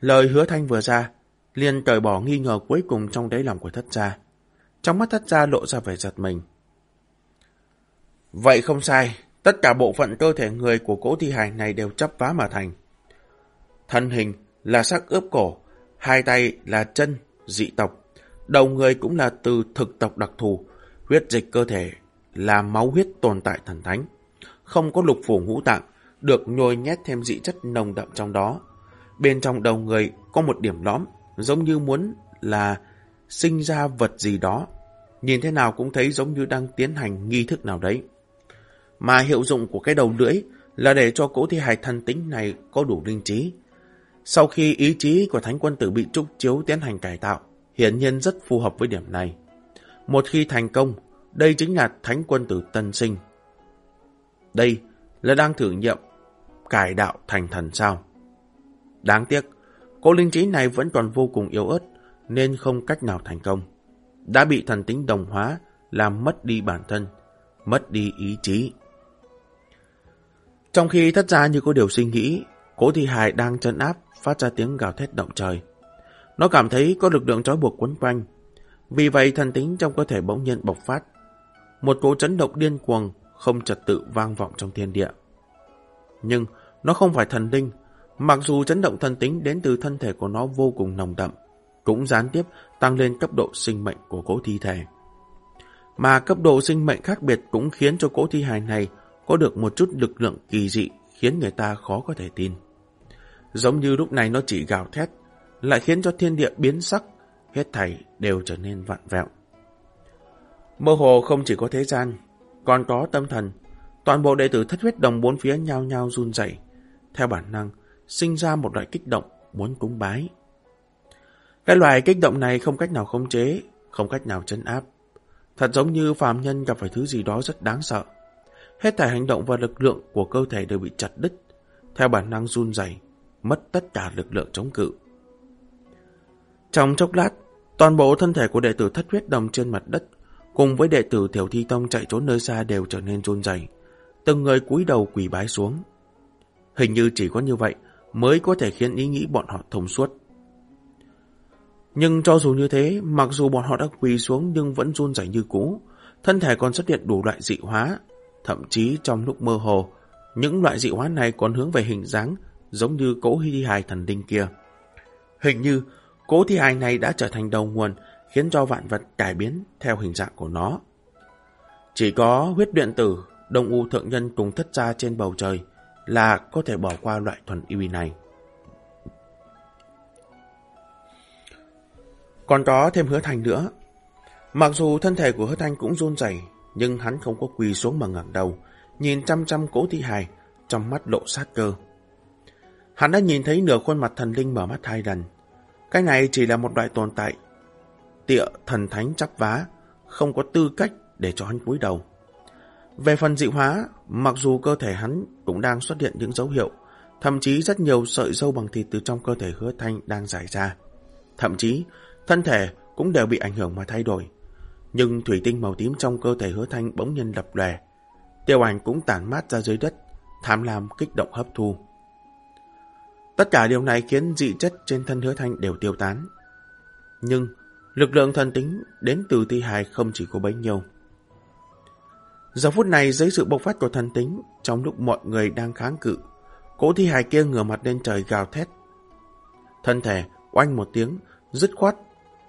Lời hứa thanh vừa ra, liền cởi bỏ nghi ngờ cuối cùng trong đáy lòng của thất gia. Trong mắt thất gia lộ ra vẻ giật mình. Vậy không sai, tất cả bộ phận cơ thể người của cỗ thi hài này đều chấp vá mà thành. Thân hình là sắc ướp cổ, hai tay là chân, dị tộc, đầu người cũng là từ thực tộc đặc thù, huyết dịch cơ thể là máu huyết tồn tại thần thánh, không có lục phủ ngũ tạng, được nhồi nhét thêm dị chất nồng đậm trong đó. Bên trong đầu người có một điểm lõm, giống như muốn là sinh ra vật gì đó. Nhìn thế nào cũng thấy giống như đang tiến hành nghi thức nào đấy. Mà hiệu dụng của cái đầu lưỡi là để cho cỗ thi hài thần tính này có đủ linh trí. Sau khi ý chí của thánh quân tử bị trúc chiếu tiến hành cải tạo, hiển nhiên rất phù hợp với điểm này. Một khi thành công, đây chính là thánh quân tử tân sinh. Đây là đang thử nghiệm cải đạo thành thần sao. Đáng tiếc, cô linh trí này vẫn còn vô cùng yếu ớt, nên không cách nào thành công. Đã bị thần tính đồng hóa, làm mất đi bản thân, mất đi ý chí. Trong khi thất ra như có điều suy nghĩ, cố thi hài đang chân áp, phát ra tiếng gào thét động trời. Nó cảm thấy có lực lượng trói buộc quấn quanh. Vì vậy thần tính trong cơ thể bỗng nhiên bộc phát. Một cỗ chấn động điên cuồng, không trật tự vang vọng trong thiên địa. Nhưng nó không phải thần linh, mặc dù chấn động thần tính đến từ thân thể của nó vô cùng nồng đậm, cũng gián tiếp tăng lên cấp độ sinh mệnh của cỗ thi thể. Mà cấp độ sinh mệnh khác biệt cũng khiến cho cỗ thi hài này có được một chút lực lượng kỳ dị khiến người ta khó có thể tin. Giống như lúc này nó chỉ gào thét, lại khiến cho thiên địa biến sắc, hết thảy đều trở nên vặn vẹo. Mơ hồ không chỉ có thế gian, còn có tâm thần, toàn bộ đệ tử thất huyết đồng bốn phía nhau nhau run rẩy theo bản năng, sinh ra một loại kích động muốn cúng bái. Cái loại kích động này không cách nào khống chế, không cách nào chấn áp. Thật giống như phàm nhân gặp phải thứ gì đó rất đáng sợ. Hết thảy hành động và lực lượng của cơ thể đều bị chặt đứt, theo bản năng run rẩy, mất tất cả lực lượng chống cự. Trong chốc lát, toàn bộ thân thể của đệ tử thất huyết đồng trên mặt đất cùng với đệ tử Thiểu Thi Tông chạy trốn nơi xa đều trở nên run rẩy, từng người cúi đầu quỳ bái xuống. Hình như chỉ có như vậy mới có thể khiến ý nghĩ bọn họ thông suốt. Nhưng cho dù như thế, mặc dù bọn họ đã quỳ xuống nhưng vẫn run rẩy như cũ, thân thể còn xuất hiện đủ loại dị hóa, thậm chí trong lúc mơ hồ, những loại dị hóa này còn hướng về hình dáng giống như cỗ thi hài thần linh kia. Hình như cỗ thi hài này đã trở thành đầu nguồn khiến cho vạn vật cải biến theo hình dạng của nó. Chỉ có huyết điện tử, đông u thượng nhân cùng thất gia trên bầu trời là có thể bỏ qua loại thuần uy này. Còn có thêm hứa thành nữa. Mặc dù thân thể của hứa thành cũng run rẩy, nhưng hắn không có quỳ xuống mà ngẩng đầu, nhìn chăm chăm cố thi hài, trong mắt lộ sát cơ. Hắn đã nhìn thấy nửa khuôn mặt thần linh mở mắt hai lần. Cái này chỉ là một loại tồn tại. Tịa thần thánh chắp vá, không có tư cách để cho hắn cúi đầu. Về phần dị hóa, mặc dù cơ thể hắn cũng đang xuất hiện những dấu hiệu, thậm chí rất nhiều sợi dâu bằng thịt từ trong cơ thể hứa thanh đang giải ra. Thậm chí, thân thể cũng đều bị ảnh hưởng mà thay đổi. Nhưng thủy tinh màu tím trong cơ thể hứa thanh bỗng nhiên lập lòe. Tiêu ảnh cũng tản mát ra dưới đất, tham lam kích động hấp thu. Tất cả điều này khiến dị chất trên thân hứa thanh đều tiêu tán. Nhưng lực lượng thần tính đến từ thi hài không chỉ có bấy nhiêu. Giờ phút này dưới sự bộc phát của thần tính, trong lúc mọi người đang kháng cự, cỗ thi hài kia ngửa mặt lên trời gào thét. Thân thể oanh một tiếng, dứt khoát,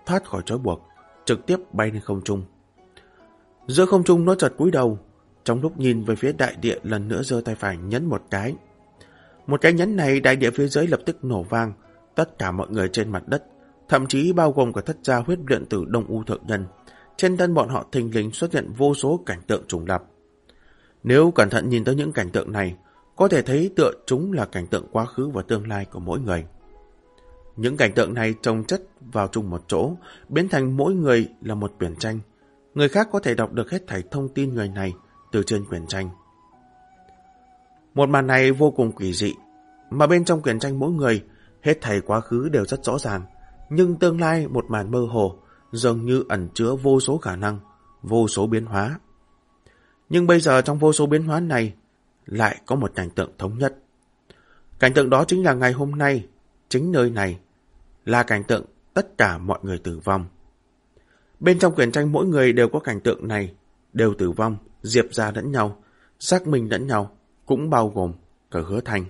thoát khỏi trói buộc, trực tiếp bay lên không trung. Giữa không trung nó chợt cúi đầu, trong lúc nhìn về phía đại địa lần nữa giơ tay phải nhấn một cái. Một cái nhấn này đại địa phía dưới lập tức nổ vang, tất cả mọi người trên mặt đất, thậm chí bao gồm cả thất gia huyết luyện tử Đông U Thượng Nhân. Trên thân bọn họ thình lình xuất hiện vô số cảnh tượng trùng lập. Nếu cẩn thận nhìn tới những cảnh tượng này, có thể thấy tựa chúng là cảnh tượng quá khứ và tương lai của mỗi người. Những cảnh tượng này trồng chất vào chung một chỗ, biến thành mỗi người là một quyển tranh. Người khác có thể đọc được hết thảy thông tin người này từ trên quyển tranh. Một màn này vô cùng quỷ dị, mà bên trong quyển tranh mỗi người, hết thảy quá khứ đều rất rõ ràng, nhưng tương lai một màn mơ hồ, dường như ẩn chứa vô số khả năng, vô số biến hóa. Nhưng bây giờ trong vô số biến hóa này, lại có một cảnh tượng thống nhất. Cảnh tượng đó chính là ngày hôm nay, chính nơi này, là cảnh tượng tất cả mọi người tử vong. Bên trong quyển tranh mỗi người đều có cảnh tượng này, đều tử vong, diệp ra lẫn nhau, xác minh lẫn nhau, cũng bao gồm cả hứa thanh.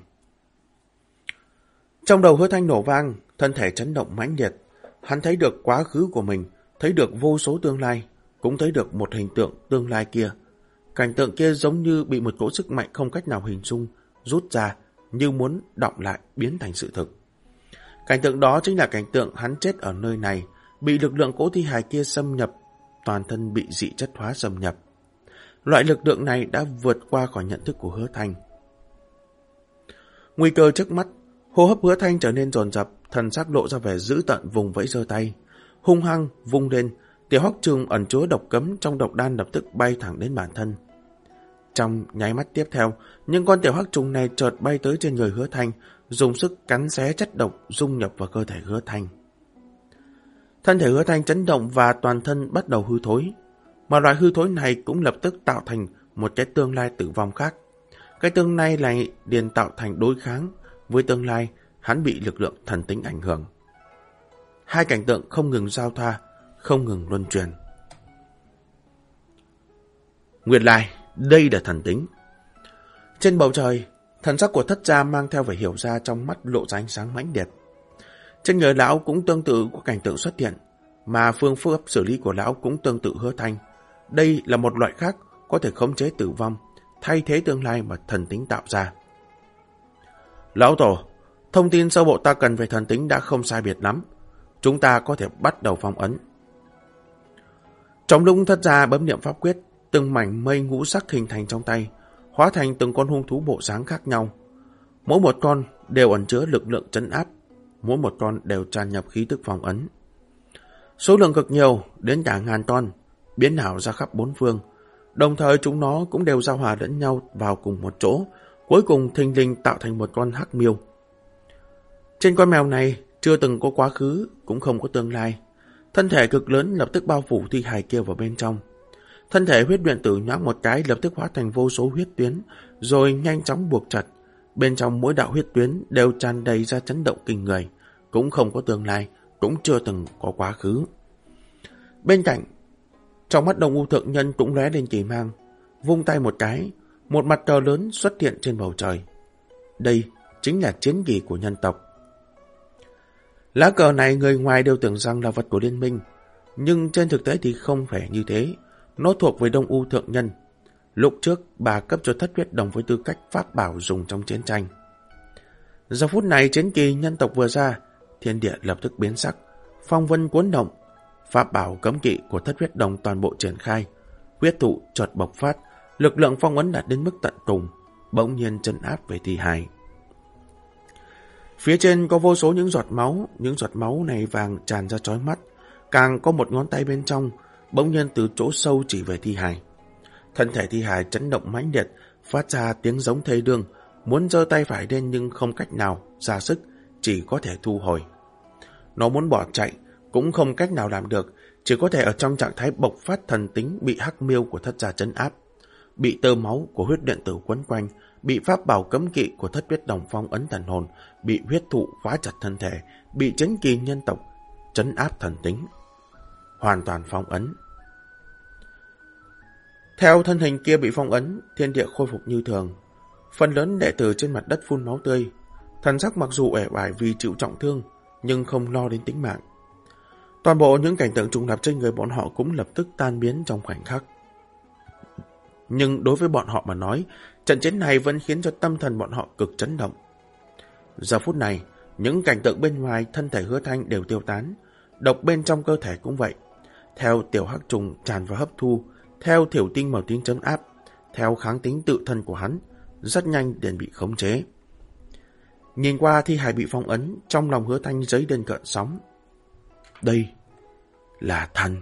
Trong đầu hứa thanh nổ vang, thân thể chấn động mãnh liệt. Hắn thấy được quá khứ của mình, thấy được vô số tương lai, cũng thấy được một hình tượng tương lai kia. Cảnh tượng kia giống như bị một cỗ sức mạnh không cách nào hình dung, rút ra, như muốn động lại biến thành sự thực. Cảnh tượng đó chính là cảnh tượng hắn chết ở nơi này, bị lực lượng cỗ thi hài kia xâm nhập, toàn thân bị dị chất hóa xâm nhập. Loại lực lượng này đã vượt qua khỏi nhận thức của hứa thanh. Nguy cơ trước mắt, hô hấp hứa thanh trở nên dồn dập, thần sắc lộ ra vẻ giữ tận vùng vẫy giơ tay. Hung hăng, vung lên, tiểu hóc trùng ẩn chứa độc cấm trong độc đan lập tức bay thẳng đến bản thân. Trong nháy mắt tiếp theo, những con tiểu hắc trùng này chợt bay tới trên người hứa thanh, dùng sức cắn xé chất độc dung nhập vào cơ thể hứa thanh. Thân thể hứa thanh chấn động và toàn thân bắt đầu hư thối, mà loại hư thối này cũng lập tức tạo thành một cái tương lai tử vong khác. Cái tương lai này liền tạo thành đối kháng với tương lai hắn bị lực lượng thần tính ảnh hưởng. Hai cảnh tượng không ngừng giao thoa, không ngừng luân truyền. Nguyệt Lai, đây là thần tính. Trên bầu trời, thần sắc của thất gia mang theo vẻ hiểu ra trong mắt lộ ra ánh sáng mãnh liệt. Trên người lão cũng tương tự có cảnh tượng xuất hiện, mà phương pháp xử lý của lão cũng tương tự hứa thanh. Đây là một loại khác có thể khống chế tử vong, thay thế tương lai mà thần tính tạo ra. Lão Tổ, thông tin sơ bộ ta cần về thần tính đã không sai biệt lắm. Chúng ta có thể bắt đầu phong ấn. Trong lúc thất ra bấm niệm pháp quyết, từng mảnh mây ngũ sắc hình thành trong tay, hóa thành từng con hung thú bộ dáng khác nhau. Mỗi một con đều ẩn chứa lực lượng chấn áp, mỗi một con đều tràn nhập khí tức phong ấn. Số lượng cực nhiều, đến cả ngàn con, biến ảo ra khắp bốn phương. Đồng thời chúng nó cũng đều giao hòa lẫn nhau vào cùng một chỗ, cuối cùng thình lình tạo thành một con hắc miêu. Trên con mèo này chưa từng có quá khứ, cũng không có tương lai. Thân thể cực lớn lập tức bao phủ thi hài kia vào bên trong. Thân thể huyết luyện tử nhoáng một cái lập tức hóa thành vô số huyết tuyến, rồi nhanh chóng buộc chặt. Bên trong mỗi đạo huyết tuyến đều tràn đầy ra chấn động kinh người, cũng không có tương lai, cũng chưa từng có quá khứ. Bên cạnh, trong mắt đồng u thượng nhân cũng lóe lên kỳ mang, vung tay một cái, một mặt cờ lớn xuất hiện trên bầu trời. Đây chính là chiến kỳ của nhân tộc. Lá cờ này người ngoài đều tưởng rằng là vật của liên minh, nhưng trên thực tế thì không phải như thế. Nó thuộc về Đông U Thượng Nhân. Lúc trước, bà cấp cho thất huyết đồng với tư cách pháp bảo dùng trong chiến tranh. Giờ phút này chiến kỳ nhân tộc vừa ra, thiên địa lập tức biến sắc, phong vân cuốn động, pháp bảo cấm kỵ của thất huyết đồng toàn bộ triển khai, huyết thụ chợt bộc phát, lực lượng phong ấn đạt đến mức tận cùng, bỗng nhiên chân áp về thi hài. Phía trên có vô số những giọt máu, những giọt máu này vàng tràn ra chói mắt, càng có một ngón tay bên trong, bỗng nhiên từ chỗ sâu chỉ về thi hài. Thân thể thi hài chấn động mãnh liệt, phát ra tiếng giống thê đương, muốn giơ tay phải lên nhưng không cách nào, ra sức, chỉ có thể thu hồi. Nó muốn bỏ chạy, cũng không cách nào làm được, chỉ có thể ở trong trạng thái bộc phát thần tính bị hắc miêu của thất gia chấn áp, bị tơ máu của huyết điện tử quấn quanh, bị pháp bảo cấm kỵ của thất huyết đồng phong ấn thần hồn, bị huyết thụ khóa chặt thân thể, bị chấn kỳ nhân tộc chấn áp thần tính, hoàn toàn phong ấn. Theo thân hình kia bị phong ấn, thiên địa khôi phục như thường. Phần lớn đệ tử trên mặt đất phun máu tươi, thần sắc mặc dù ẻ oải vì chịu trọng thương, nhưng không lo đến tính mạng. Toàn bộ những cảnh tượng trùng lập trên người bọn họ cũng lập tức tan biến trong khoảnh khắc. Nhưng đối với bọn họ mà nói, trận chiến này vẫn khiến cho tâm thần bọn họ cực chấn động. Giờ phút này, những cảnh tượng bên ngoài thân thể hứa thanh đều tiêu tán, độc bên trong cơ thể cũng vậy. Theo tiểu hắc trùng tràn vào hấp thu, theo thiểu tinh màu tím chấn áp, theo kháng tính tự thân của hắn, rất nhanh liền bị khống chế. Nhìn qua thi hài bị phong ấn, trong lòng hứa thanh giấy lên cận sóng. Đây là thần.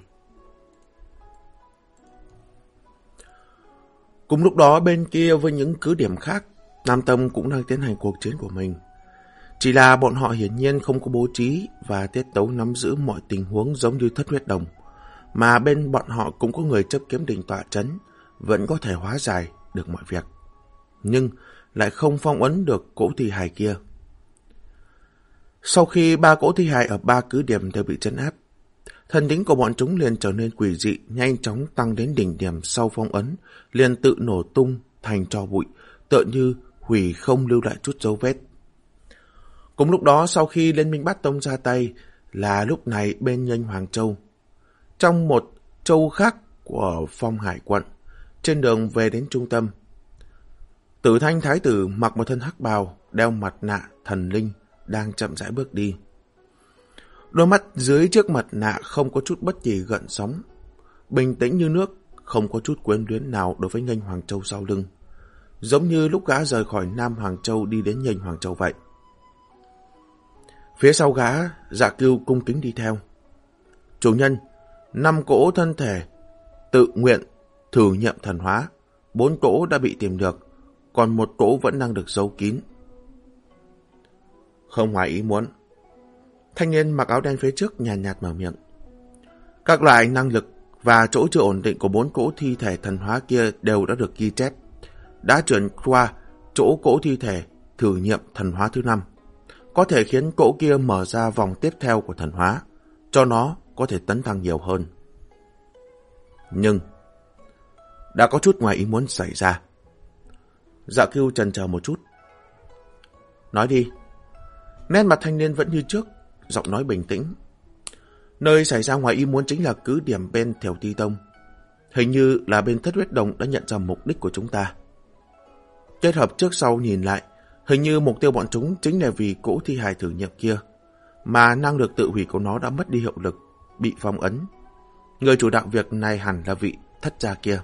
Cùng lúc đó bên kia với những cứ điểm khác, Nam Tâm cũng đang tiến hành cuộc chiến của mình. Chỉ là bọn họ hiển nhiên không có bố trí và tiết tấu nắm giữ mọi tình huống giống như thất huyết đồng, mà bên bọn họ cũng có người chấp kiếm đình tọa chấn, vẫn có thể hóa giải được mọi việc. Nhưng lại không phong ấn được cỗ thi hài kia. Sau khi ba cỗ thi hài ở ba cứ điểm đều bị chấn áp, thần tính của bọn chúng liền trở nên quỷ dị, nhanh chóng tăng đến đỉnh điểm sau phong ấn, liền tự nổ tung thành trò bụi, tựa như hủy không lưu lại chút dấu vết. Cùng lúc đó, sau khi Liên minh bắt tông ra tay, là lúc này bên nhân Hoàng Châu. Trong một châu khác của phong hải quận, trên đường về đến trung tâm, Tử thanh thái tử mặc một thân hắc bào, đeo mặt nạ thần linh, đang chậm rãi bước đi. Đôi mắt dưới trước mặt nạ không có chút bất kỳ gợn sóng, bình tĩnh như nước, không có chút quyến luyến nào đối với nhanh Hoàng Châu sau lưng. Giống như lúc gã rời khỏi Nam Hoàng Châu đi đến nhanh Hoàng Châu vậy. Phía sau gã, dạ cưu cung kính đi theo. Chủ nhân, năm cỗ thân thể, tự nguyện, thử nghiệm thần hóa, bốn cỗ đã bị tìm được, còn một cỗ vẫn đang được giấu kín. Không ngoài ý muốn. Thanh niên mặc áo đen phía trước nhàn nhạt, nhạt mở miệng. Các loại năng lực và chỗ chưa ổn định của bốn cỗ thi thể thần hóa kia đều đã được ghi chép. Đã chuyển qua chỗ cỗ thi thể thử nghiệm thần hóa thứ năm. Có thể khiến cỗ kia mở ra vòng tiếp theo của thần hóa, cho nó có thể tấn thăng nhiều hơn. Nhưng, đã có chút ngoài ý muốn xảy ra. Dạ kêu trần chờ một chút. Nói đi. Nét mặt thanh niên vẫn như trước, giọng nói bình tĩnh. Nơi xảy ra ngoài ý muốn chính là cứ điểm bên Thiểu Ti Tông. Hình như là bên thất huyết đồng đã nhận ra mục đích của chúng ta. Kết hợp trước sau nhìn lại, hình như mục tiêu bọn chúng chính là vì cỗ thi hài thử nghiệm kia, mà năng lực tự hủy của nó đã mất đi hiệu lực, bị phong ấn. Người chủ đạo việc này hẳn là vị thất gia kia.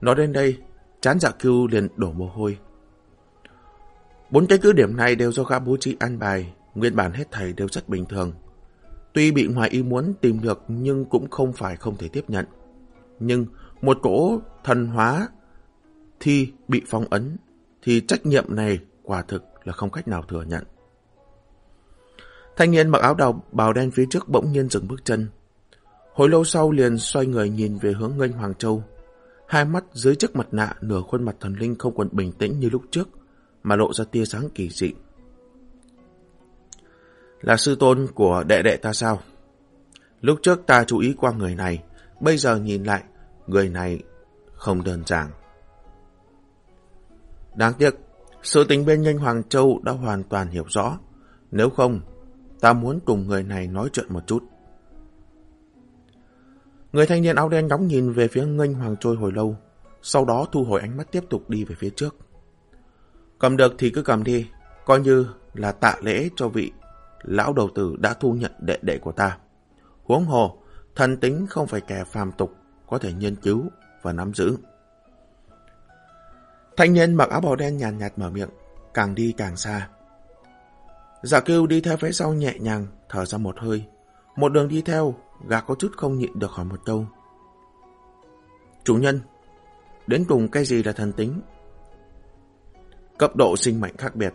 Nói đến đây, chán dạ cưu liền đổ mồ hôi. Bốn cái cứ điểm này đều do gã bố trí an bài, nguyên bản hết thầy đều rất bình thường. Tuy bị ngoài ý muốn tìm được nhưng cũng không phải không thể tiếp nhận. Nhưng một cỗ thần hóa thi bị phong ấn thì trách nhiệm này quả thực là không cách nào thừa nhận. Thanh niên mặc áo đầu bào đen phía trước bỗng nhiên dừng bước chân. Hồi lâu sau liền xoay người nhìn về hướng Ngân Hoàng Châu. Hai mắt dưới chiếc mặt nạ nửa khuôn mặt thần linh không còn bình tĩnh như lúc trước, mà lộ ra tia sáng kỳ dị. Là sư tôn của đệ đệ ta sao? Lúc trước ta chú ý qua người này, bây giờ nhìn lại, người này không đơn giản. Đáng tiếc, sự tình bên nhanh Hoàng Châu đã hoàn toàn hiểu rõ. Nếu không, ta muốn cùng người này nói chuyện một chút. Người thanh niên áo đen ngóng nhìn về phía nghênh Hoàng Trôi hồi lâu, sau đó thu hồi ánh mắt tiếp tục đi về phía trước. Cầm được thì cứ cầm đi, coi như là tạ lễ cho vị lão đầu tử đã thu nhận đệ đệ của ta. Huống hồ, thần tính không phải kẻ phàm tục, có thể nghiên cứu và nắm giữ. Thanh niên mặc áo bào đen nhàn nhạt, nhạt mở miệng, càng đi càng xa. Dạ Giả kêu đi theo phía sau nhẹ nhàng, thở ra một hơi. Một đường đi theo, gà có chút không nhịn được hỏi một câu. Chủ nhân, đến cùng cái gì là thần tính? Cấp độ sinh mệnh khác biệt,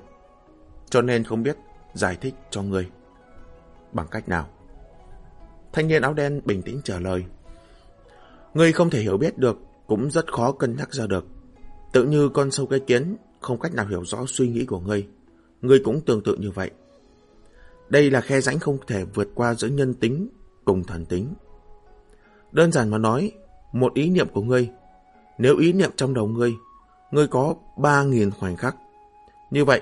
cho nên không biết giải thích cho người. Bằng cách nào? Thanh niên áo đen bình tĩnh trả lời. Ngươi không thể hiểu biết được, cũng rất khó cân nhắc ra được. Tự như con sâu cái kiến, không cách nào hiểu rõ suy nghĩ của ngươi. Ngươi cũng tương tự như vậy. Đây là khe rãnh không thể vượt qua giữa nhân tính cùng thần tính. Đơn giản mà nói, một ý niệm của ngươi, nếu ý niệm trong đầu ngươi, ngươi có 3.000 khoảnh khắc. Như vậy,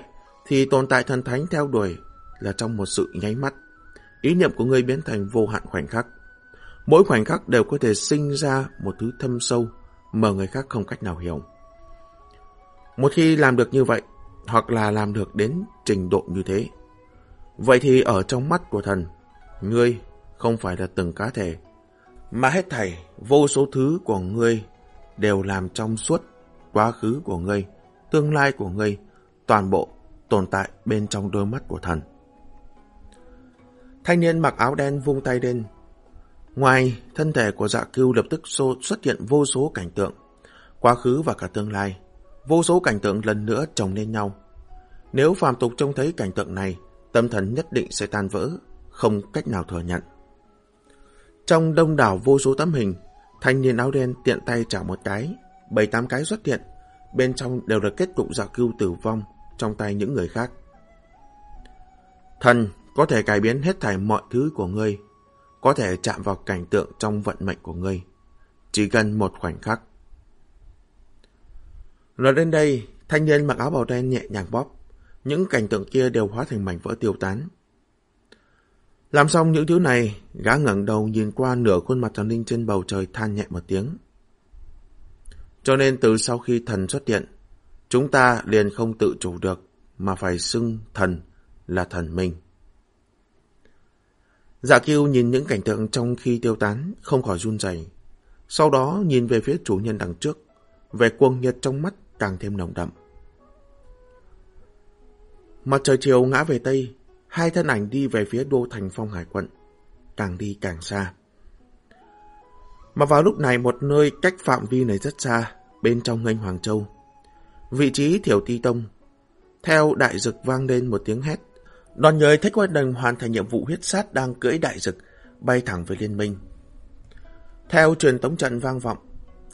thì tồn tại thần thánh theo đuổi là trong một sự nháy mắt. Ý niệm của ngươi biến thành vô hạn khoảnh khắc. Mỗi khoảnh khắc đều có thể sinh ra một thứ thâm sâu mà người khác không cách nào hiểu. Một khi làm được như vậy, hoặc là làm được đến trình độ như thế, vậy thì ở trong mắt của thần, ngươi không phải là từng cá thể, mà hết thảy vô số thứ của ngươi đều làm trong suốt quá khứ của ngươi, tương lai của ngươi, toàn bộ tồn tại bên trong đôi mắt của thần. Thanh niên mặc áo đen vung tay lên. Ngoài, thân thể của dạ cưu lập tức xuất hiện vô số cảnh tượng, quá khứ và cả tương lai. Vô số cảnh tượng lần nữa chồng lên nhau. Nếu phàm tục trông thấy cảnh tượng này, tâm thần nhất định sẽ tan vỡ, không cách nào thừa nhận. Trong đông đảo vô số tấm hình, thanh niên áo đen tiện tay trả một cái, bảy tám cái xuất hiện, bên trong đều là kết cục dạ cưu tử vong trong tay những người khác. Thần có thể cải biến hết thảy mọi thứ của ngươi, có thể chạm vào cảnh tượng trong vận mệnh của ngươi, chỉ cần một khoảnh khắc. Nói đến đây, thanh niên mặc áo bào đen nhẹ nhàng bóp, những cảnh tượng kia đều hóa thành mảnh vỡ tiêu tán. Làm xong những thứ này, gã ngẩng đầu nhìn qua nửa khuôn mặt thần linh trên bầu trời than nhẹ một tiếng. Cho nên từ sau khi thần xuất hiện, chúng ta liền không tự chủ được, mà phải xưng thần là thần mình. Dạ kiêu nhìn những cảnh tượng trong khi tiêu tán, không khỏi run rẩy. Sau đó nhìn về phía chủ nhân đằng trước, vẻ cuồng nhiệt trong mắt càng thêm nồng đậm. Mặt trời chiều ngã về Tây, hai thân ảnh đi về phía đô thành phong hải quận, càng đi càng xa. Mà vào lúc này một nơi cách phạm vi này rất xa, bên trong ngành Hoàng Châu. Vị trí Thiểu Ti Tông. Theo đại dực vang lên một tiếng hét. Đoàn người thích qua Đình hoàn thành nhiệm vụ huyết sát đang cưỡi đại dực, bay thẳng về liên minh. Theo truyền tống trận vang vọng,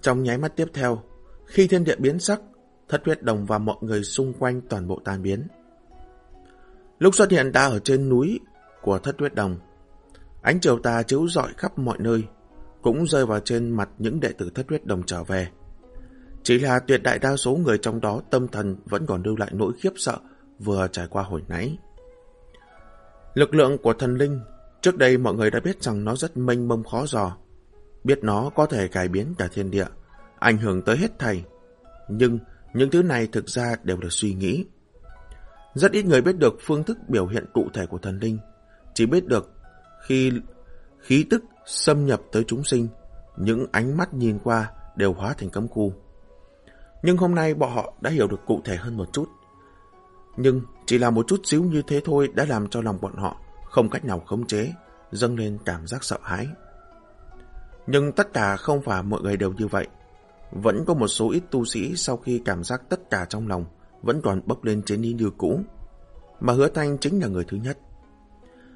trong nháy mắt tiếp theo, khi thiên địa biến sắc, thất huyết đồng và mọi người xung quanh toàn bộ tan biến. Lúc xuất hiện đã ở trên núi của thất huyết đồng. Ánh chiều tà chiếu rọi khắp mọi nơi, cũng rơi vào trên mặt những đệ tử thất huyết đồng trở về. Chỉ là tuyệt đại đa số người trong đó tâm thần vẫn còn lưu lại nỗi khiếp sợ vừa trải qua hồi nãy. Lực lượng của thần linh, trước đây mọi người đã biết rằng nó rất mênh mông khó dò, biết nó có thể cải biến cả thiên địa, ảnh hưởng tới hết thầy. Nhưng những thứ này thực ra đều là suy nghĩ. Rất ít người biết được phương thức biểu hiện cụ thể của thần linh, chỉ biết được khi khí tức xâm nhập tới chúng sinh, những ánh mắt nhìn qua đều hóa thành cấm khu. Nhưng hôm nay bọn họ đã hiểu được cụ thể hơn một chút. Nhưng chỉ là một chút xíu như thế thôi đã làm cho lòng bọn họ không cách nào khống chế, dâng lên cảm giác sợ hãi. Nhưng tất cả không phải mọi người đều như vậy. Vẫn có một số ít tu sĩ sau khi cảm giác tất cả trong lòng vẫn còn bốc lên trên đi như cũ. Mà hứa thanh chính là người thứ nhất.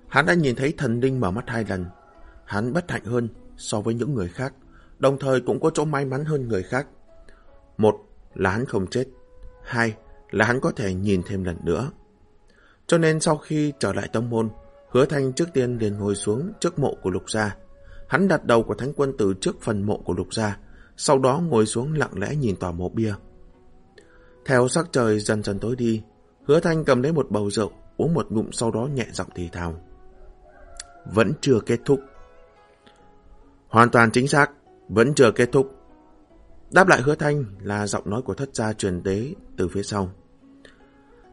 Hắn đã nhìn thấy thần linh mở mắt hai lần. Hắn bất hạnh hơn so với những người khác, đồng thời cũng có chỗ may mắn hơn người khác. Một là hắn không chết, hai là hắn có thể nhìn thêm lần nữa. Cho nên sau khi trở lại tông môn, hứa thanh trước tiên liền ngồi xuống trước mộ của lục gia. Hắn đặt đầu của thánh quân từ trước phần mộ của lục gia, sau đó ngồi xuống lặng lẽ nhìn tòa mộ bia. Theo sắc trời dần dần tối đi, hứa thanh cầm lấy một bầu rượu, uống một ngụm sau đó nhẹ giọng thì thào. Vẫn chưa kết thúc. Hoàn toàn chính xác, vẫn chưa kết thúc. Đáp lại hứa thanh là giọng nói của thất gia truyền tế từ phía sau.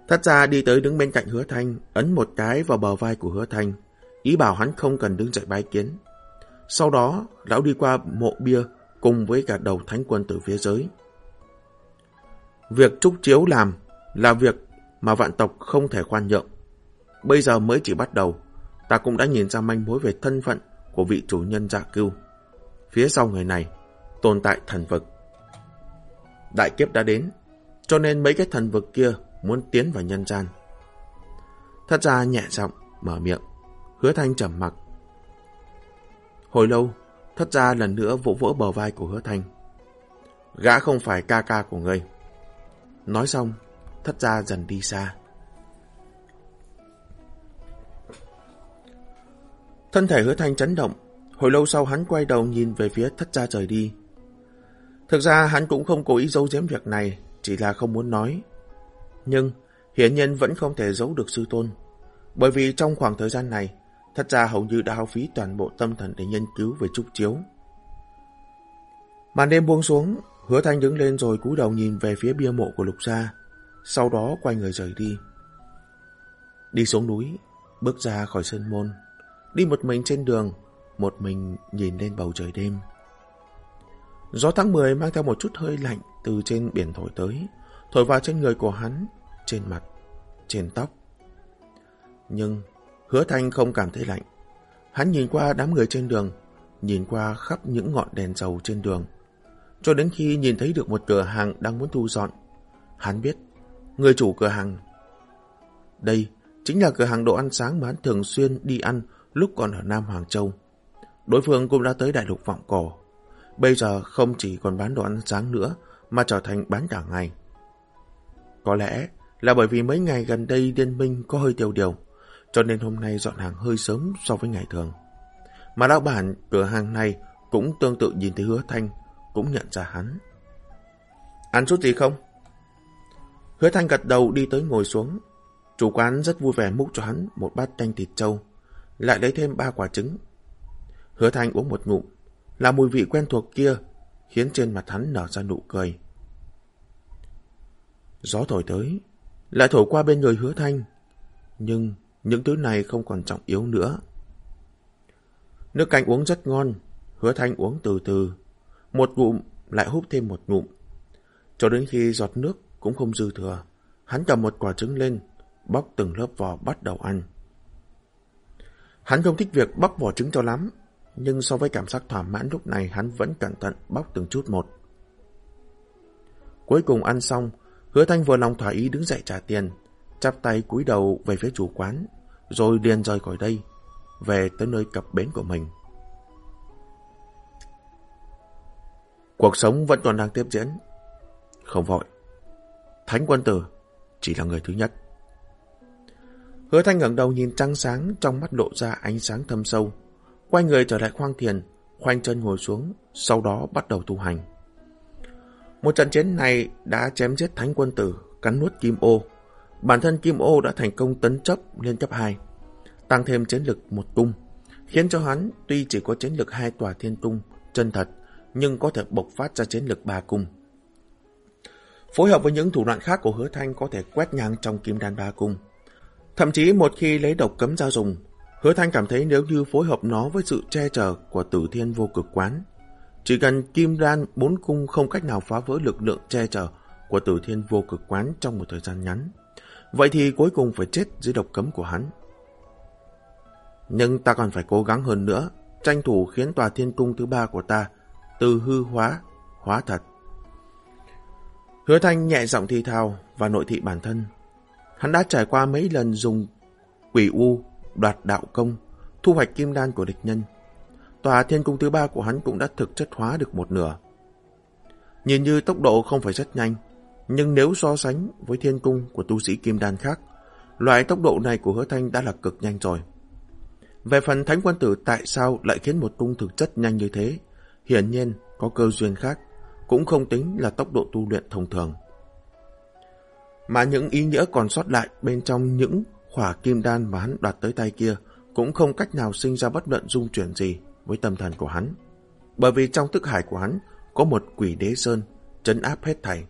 Thất gia đi tới đứng bên cạnh hứa thanh, ấn một cái vào bờ vai của hứa thanh, ý bảo hắn không cần đứng dậy bái kiến. Sau đó, lão đi qua mộ bia cùng với cả đầu thánh quân từ phía dưới. Việc trúc chiếu làm là việc mà vạn tộc không thể khoan nhượng. Bây giờ mới chỉ bắt đầu, ta cũng đã nhìn ra manh mối về thân phận của vị chủ nhân dạ cưu. Phía sau người này, tồn tại thần vực. Đại kiếp đã đến, cho nên mấy cái thần vực kia muốn tiến vào nhân gian. Thật ra nhẹ giọng, mở miệng, hứa thanh trầm mặc. Hồi lâu, thất gia lần nữa vỗ vỗ bờ vai của hứa thanh. Gã không phải ca ca của ngươi. Nói xong, thất gia dần đi xa. Thân thể hứa thanh chấn động, hồi lâu sau hắn quay đầu nhìn về phía thất gia rời đi. Thực ra hắn cũng không cố ý giấu giếm việc này, chỉ là không muốn nói. Nhưng, hiển nhiên vẫn không thể giấu được sư tôn. Bởi vì trong khoảng thời gian này, thất gia hầu như đã hao phí toàn bộ tâm thần để nghiên cứu về trúc chiếu. Màn đêm buông xuống, hứa thanh đứng lên rồi cúi đầu nhìn về phía bia mộ của lục gia, sau đó quay người rời đi. Đi xuống núi, bước ra khỏi sân môn, đi một mình trên đường, một mình nhìn lên bầu trời đêm. Gió tháng 10 mang theo một chút hơi lạnh từ trên biển thổi tới, thổi vào trên người của hắn, trên mặt, trên tóc. Nhưng hứa thanh không cảm thấy lạnh. Hắn nhìn qua đám người trên đường, nhìn qua khắp những ngọn đèn dầu trên đường, cho đến khi nhìn thấy được một cửa hàng đang muốn thu dọn. Hắn biết, người chủ cửa hàng. Đây chính là cửa hàng đồ ăn sáng mà hắn thường xuyên đi ăn lúc còn ở Nam Hoàng Châu. Đối phương cũng đã tới đại lục vọng cổ. Bây giờ không chỉ còn bán đồ ăn sáng nữa, mà trở thành bán cả ngày. Có lẽ là bởi vì mấy ngày gần đây Liên minh có hơi tiêu điều, cho nên hôm nay dọn hàng hơi sớm so với ngày thường. Mà lão bản cửa hàng này cũng tương tự nhìn thấy hứa thanh, cũng nhận ra hắn. Ăn chút gì không? Hứa thanh gật đầu đi tới ngồi xuống. Chủ quán rất vui vẻ múc cho hắn một bát canh thịt trâu, lại lấy thêm ba quả trứng. Hứa thanh uống một ngụm, là mùi vị quen thuộc kia, khiến trên mặt hắn nở ra nụ cười. Gió thổi tới, lại thổi qua bên người hứa thanh. Nhưng những thứ này không còn trọng yếu nữa. Nước canh uống rất ngon, hứa thanh uống từ từ. Một ngụm lại hút thêm một ngụm. Cho đến khi giọt nước cũng không dư thừa, hắn cầm một quả trứng lên, bóc từng lớp vỏ bắt đầu ăn. Hắn không thích việc bóc vỏ trứng cho lắm, nhưng so với cảm giác thỏa mãn lúc này hắn vẫn cẩn thận bóc từng chút một. Cuối cùng ăn xong, hứa thanh vừa lòng thỏa ý đứng dậy trả tiền, chắp tay cúi đầu về phía chủ quán, rồi liền rời khỏi đây, về tới nơi cập bến của mình. Cuộc sống vẫn còn đang tiếp diễn. Không vội. Thánh quân tử chỉ là người thứ nhất. Hứa thanh ngẩng đầu nhìn trăng sáng trong mắt lộ ra ánh sáng thâm sâu. Quay người trở lại khoang thiền, khoanh chân ngồi xuống, sau đó bắt đầu tu hành. Một trận chiến này đã chém giết thánh quân tử, cắn nuốt kim ô. Bản thân kim ô đã thành công tấn chấp lên cấp 2, tăng thêm chiến lực một cung, khiến cho hắn tuy chỉ có chiến lực hai tòa thiên cung chân thật, nhưng có thể bộc phát ra chiến lực ba cung. Phối hợp với những thủ đoạn khác của hứa thanh có thể quét ngang trong kim đan ba cung. Thậm chí một khi lấy độc cấm ra dùng, hứa thanh cảm thấy nếu như phối hợp nó với sự che chở của tử thiên vô cực quán, chỉ cần kim đan bốn cung không cách nào phá vỡ lực lượng che chở của tử thiên vô cực quán trong một thời gian ngắn, vậy thì cuối cùng phải chết dưới độc cấm của hắn. Nhưng ta còn phải cố gắng hơn nữa, tranh thủ khiến tòa thiên cung thứ ba của ta từ hư hóa, hóa thật. Hứa Thanh nhẹ giọng thi thào và nội thị bản thân. Hắn đã trải qua mấy lần dùng quỷ u, đoạt đạo công, thu hoạch kim đan của địch nhân. Tòa thiên cung thứ ba của hắn cũng đã thực chất hóa được một nửa. Nhìn như tốc độ không phải rất nhanh, nhưng nếu so sánh với thiên cung của tu sĩ kim đan khác, loại tốc độ này của hứa thanh đã là cực nhanh rồi. Về phần thánh quân tử tại sao lại khiến một cung thực chất nhanh như thế, hiển nhiên có cơ duyên khác, cũng không tính là tốc độ tu luyện thông thường. Mà những ý nghĩa còn sót lại bên trong những khỏa kim đan mà hắn đoạt tới tay kia cũng không cách nào sinh ra bất luận dung chuyển gì với tâm thần của hắn. Bởi vì trong thức hải của hắn có một quỷ đế sơn trấn áp hết thảy.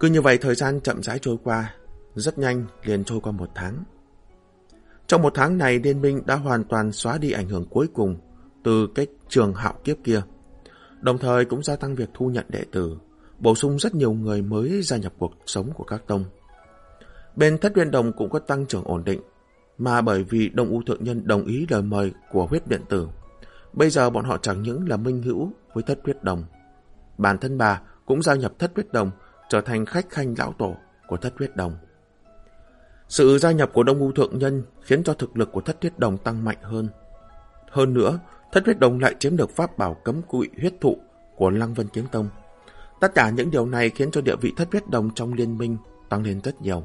Cứ như vậy thời gian chậm rãi trôi qua, rất nhanh liền trôi qua một tháng. Trong một tháng này, Liên minh đã hoàn toàn xóa đi ảnh hưởng cuối cùng từ cái trường hạo kiếp kia. Đồng thời cũng gia tăng việc thu nhận đệ tử, bổ sung rất nhiều người mới gia nhập cuộc sống của các tông. Bên thất nguyên đồng cũng có tăng trưởng ổn định, mà bởi vì Đông U Thượng Nhân đồng ý lời mời của huyết điện tử. Bây giờ bọn họ chẳng những là minh hữu với thất huyết đồng. Bản thân bà cũng gia nhập thất huyết đồng, trở thành khách khanh lão tổ của thất huyết đồng. Sự gia nhập của Đông U Thượng Nhân khiến cho thực lực của thất huyết đồng tăng mạnh hơn. Hơn nữa, thất huyết đồng lại chiếm được pháp bảo cấm cụi huyết thụ của Lăng Vân Kiếm Tông. Tất cả những điều này khiến cho địa vị thất huyết đồng trong liên minh tăng lên rất nhiều.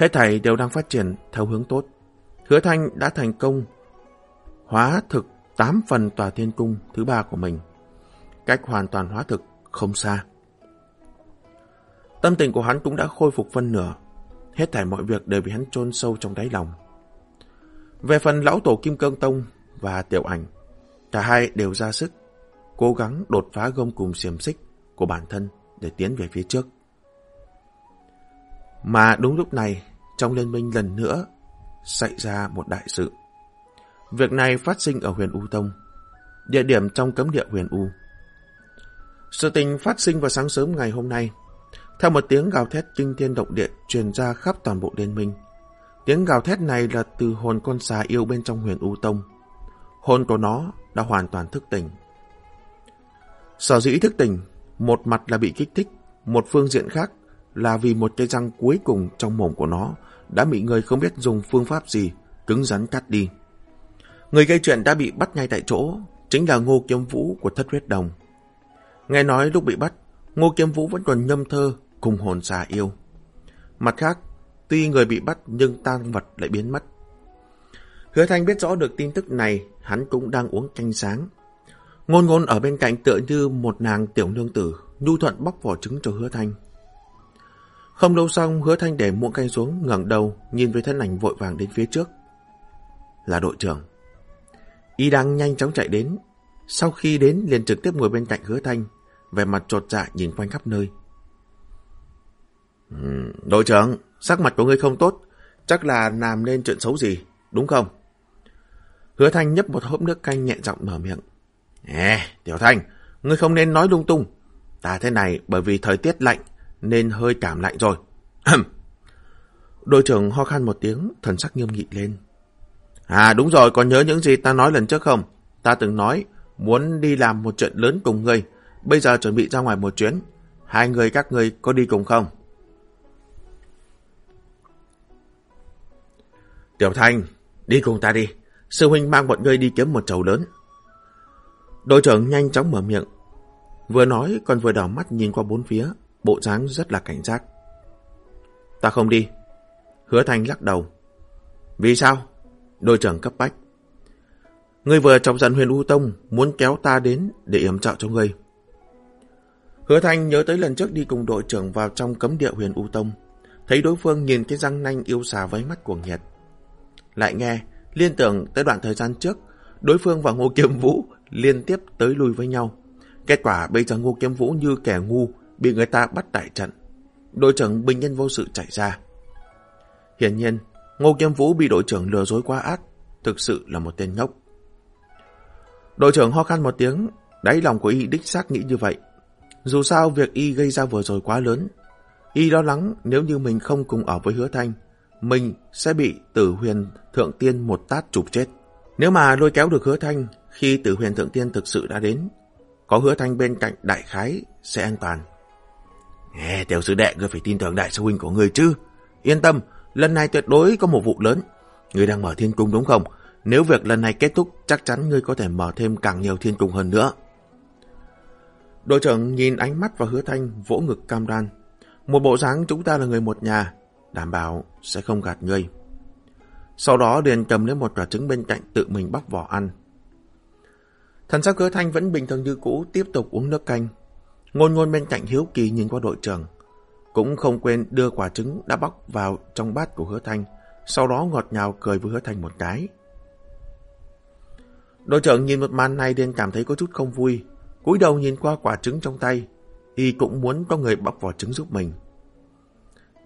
Hết thảy đều đang phát triển theo hướng tốt. Hứa Thanh đã thành công hóa thực 8 phần tòa thiên cung thứ ba của mình. Cách hoàn toàn hóa thực không xa. Tâm tình của hắn cũng đã khôi phục phân nửa. Hết thảy mọi việc đều bị hắn chôn sâu trong đáy lòng. Về phần lão tổ Kim Cương Tông và Tiểu Ảnh, cả hai đều ra sức, cố gắng đột phá gông cùng xiềm xích của bản thân để tiến về phía trước. Mà đúng lúc này, trong liên minh lần nữa xảy ra một đại sự. Việc này phát sinh ở huyền U Tông, địa điểm trong cấm địa huyền U. Sự tình phát sinh vào sáng sớm ngày hôm nay, theo một tiếng gào thét kinh thiên động địa truyền ra khắp toàn bộ liên minh. Tiếng gào thét này là từ hồn con xà yêu bên trong huyền U Tông. Hồn của nó đã hoàn toàn thức tỉnh. Sở dĩ thức tỉnh, một mặt là bị kích thích, một phương diện khác là vì một cây răng cuối cùng trong mồm của nó đã bị người không biết dùng phương pháp gì cứng rắn cắt đi. Người gây chuyện đã bị bắt ngay tại chỗ, chính là Ngô Kiếm Vũ của Thất Huyết Đồng. Nghe nói lúc bị bắt, Ngô Kiếm Vũ vẫn còn nhâm thơ cùng hồn xà yêu. Mặt khác, tuy người bị bắt nhưng tang vật lại biến mất. Hứa Thanh biết rõ được tin tức này, hắn cũng đang uống canh sáng. Ngôn ngôn ở bên cạnh tựa như một nàng tiểu nương tử, nhu thuận bóc vỏ trứng cho Hứa Thanh. Không lâu sau, Hứa Thanh để muỗng canh xuống, ngẩng đầu, nhìn với thân ảnh vội vàng đến phía trước. Là đội trưởng. Y đang nhanh chóng chạy đến. Sau khi đến, liền trực tiếp ngồi bên cạnh Hứa Thanh, vẻ mặt trột dạ nhìn quanh khắp nơi. đội trưởng, sắc mặt của ngươi không tốt, chắc là làm nên chuyện xấu gì, đúng không? Hứa Thanh nhấp một hớp nước canh nhẹ giọng mở miệng. Ê, Tiểu Thanh, ngươi không nên nói lung tung. Ta thế này bởi vì thời tiết lạnh nên hơi cảm lạnh rồi. Đội trưởng ho khan một tiếng, thần sắc nghiêm nghị lên. À đúng rồi, còn nhớ những gì ta nói lần trước không? Ta từng nói muốn đi làm một chuyện lớn cùng ngươi, bây giờ chuẩn bị ra ngoài một chuyến. Hai người các ngươi có đi cùng không? Tiểu Thanh, đi cùng ta đi. Sư huynh mang bọn ngươi đi kiếm một chầu lớn. Đội trưởng nhanh chóng mở miệng. Vừa nói còn vừa đảo mắt nhìn qua bốn phía, bộ dáng rất là cảnh giác. Ta không đi. Hứa Thanh lắc đầu. Vì sao? Đội trưởng cấp bách. Ngươi vừa chọc giận huyền U Tông, muốn kéo ta đến để yểm trợ cho ngươi. Hứa Thanh nhớ tới lần trước đi cùng đội trưởng vào trong cấm địa huyền U Tông, thấy đối phương nhìn cái răng nanh yêu xà với mắt cuồng nhiệt. Lại nghe, liên tưởng tới đoạn thời gian trước, đối phương và Ngô Kiếm Vũ liên tiếp tới lui với nhau. Kết quả bây giờ Ngô Kiếm Vũ như kẻ ngu, bị người ta bắt tại trận. Đội trưởng bình nhân vô sự chạy ra. Hiển nhiên, Ngô Kiếm Vũ bị đội trưởng lừa dối quá ác, thực sự là một tên ngốc. Đội trưởng ho khan một tiếng, đáy lòng của y đích xác nghĩ như vậy. Dù sao việc y gây ra vừa rồi quá lớn, y lo lắng nếu như mình không cùng ở với hứa thanh, mình sẽ bị tử huyền thượng tiên một tát chụp chết. Nếu mà lôi kéo được hứa thanh khi tử huyền thượng tiên thực sự đã đến, có hứa thanh bên cạnh đại khái sẽ an toàn. Nghe tiểu sư đệ, ngươi phải tin tưởng đại sư huynh của ngươi chứ. Yên tâm, lần này tuyệt đối có một vụ lớn. Ngươi đang mở thiên cung đúng không? Nếu việc lần này kết thúc, chắc chắn ngươi có thể mở thêm càng nhiều thiên cung hơn nữa. Đội trưởng nhìn ánh mắt và hứa thanh vỗ ngực cam đoan. Một bộ dáng chúng ta là người một nhà, đảm bảo sẽ không gạt ngươi. Sau đó liền cầm lấy một quả trứng bên cạnh tự mình bóc vỏ ăn. Thần sắc hứa thanh vẫn bình thường như cũ tiếp tục uống nước canh. Ngôn ngôn bên cạnh hiếu kỳ nhìn qua đội trưởng. Cũng không quên đưa quả trứng đã bóc vào trong bát của hứa thanh. Sau đó ngọt ngào cười với hứa thanh một cái. Đội trưởng nhìn một màn này nên cảm thấy có chút không vui. cúi đầu nhìn qua quả trứng trong tay. Y cũng muốn có người bóc vỏ trứng giúp mình.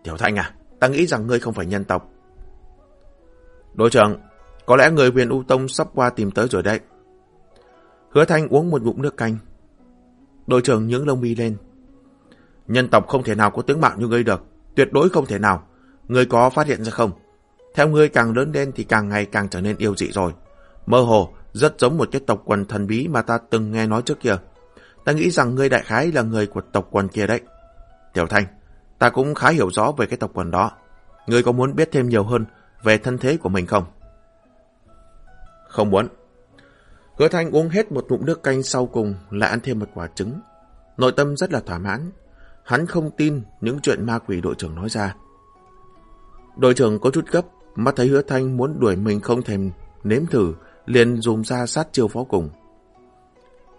Tiểu Thanh à, ta nghĩ rằng ngươi không phải nhân tộc. Đội trưởng, có lẽ người huyền U Tông sắp qua tìm tới rồi đấy. Hứa Thanh uống một ngụm nước canh. Đội trưởng nhướng lông mi lên. Nhân tộc không thể nào có tướng mạo như ngươi được. Tuyệt đối không thể nào. Ngươi có phát hiện ra không? Theo ngươi càng lớn lên thì càng ngày càng trở nên yêu dị rồi. Mơ hồ, rất giống một cái tộc quần thần bí mà ta từng nghe nói trước kia. Ta nghĩ rằng ngươi đại khái là người của tộc quần kia đấy. Tiểu Thanh, ta cũng khá hiểu rõ về cái tộc quần đó. Ngươi có muốn biết thêm nhiều hơn về thân thế của mình không? Không muốn. Hứa Thanh uống hết một ngụm nước canh sau cùng lại ăn thêm một quả trứng. Nội tâm rất là thỏa mãn. Hắn không tin những chuyện ma quỷ đội trưởng nói ra. Đội trưởng có chút gấp, mắt thấy hứa Thanh muốn đuổi mình không thèm nếm thử, liền dùng ra sát chiêu phó cùng.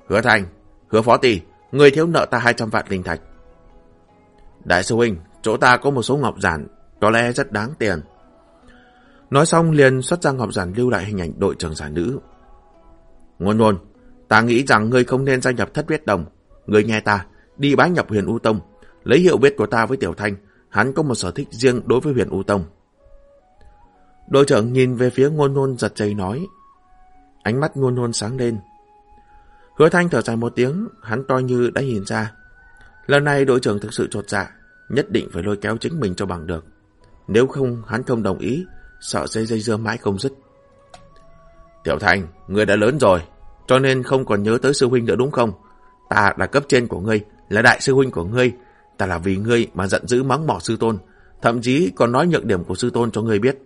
Hứa Thanh, hứa phó tỷ, người thiếu nợ ta 200 vạn linh thạch. Đại sư huynh, chỗ ta có một số ngọc giản, có lẽ rất đáng tiền. Nói xong liền xuất ra ngọc giản lưu lại hình ảnh đội trưởng giả nữ. Ngôn ngôn, ta nghĩ rằng ngươi không nên gia nhập thất huyết đồng. Ngươi nghe ta, đi bái nhập huyền U Tông, lấy hiệu biết của ta với Tiểu Thanh, hắn có một sở thích riêng đối với huyền U Tông. Đội trưởng nhìn về phía ngôn ngôn giật dây nói. Ánh mắt ngôn ngôn sáng lên. Hứa Thanh thở dài một tiếng, hắn coi như đã nhìn ra. Lần này đội trưởng thực sự trột dạ, nhất định phải lôi kéo chính mình cho bằng được. Nếu không, hắn không đồng ý, sợ dây dây dưa mãi không dứt. Tiểu Thành, ngươi đã lớn rồi, cho nên không còn nhớ tới sư huynh nữa đúng không? Ta là cấp trên của ngươi, là đại sư huynh của ngươi. Ta là vì ngươi mà giận dữ mắng mỏ sư tôn, thậm chí còn nói nhược điểm của sư tôn cho ngươi biết.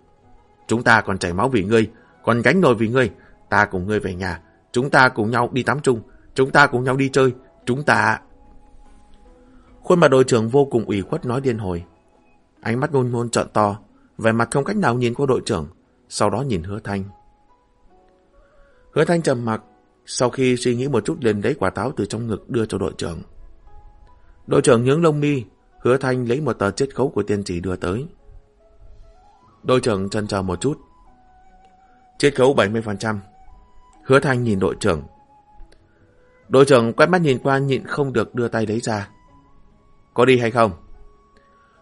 Chúng ta còn chảy máu vì ngươi, còn gánh nồi vì ngươi. Ta cùng ngươi về nhà, chúng ta cùng nhau đi tắm chung, chúng ta cùng nhau đi chơi, chúng ta... Khuôn mặt đội trưởng vô cùng ủy khuất nói điên hồi. Ánh mắt ngôn ngôn trợn to, vẻ mặt không cách nào nhìn qua đội trưởng, sau đó nhìn hứa thanh. Hứa thanh trầm mặc, sau khi suy nghĩ một chút liền lấy quả táo từ trong ngực đưa cho đội trưởng. Đội trưởng nhướng lông mi, hứa thanh lấy một tờ chết khấu của tiên chỉ đưa tới. Đội trưởng chần chờ một chút. Chết khấu 70%. Hứa thanh nhìn đội trưởng. Đội trưởng quét mắt nhìn qua nhịn không được đưa tay lấy ra. Có đi hay không?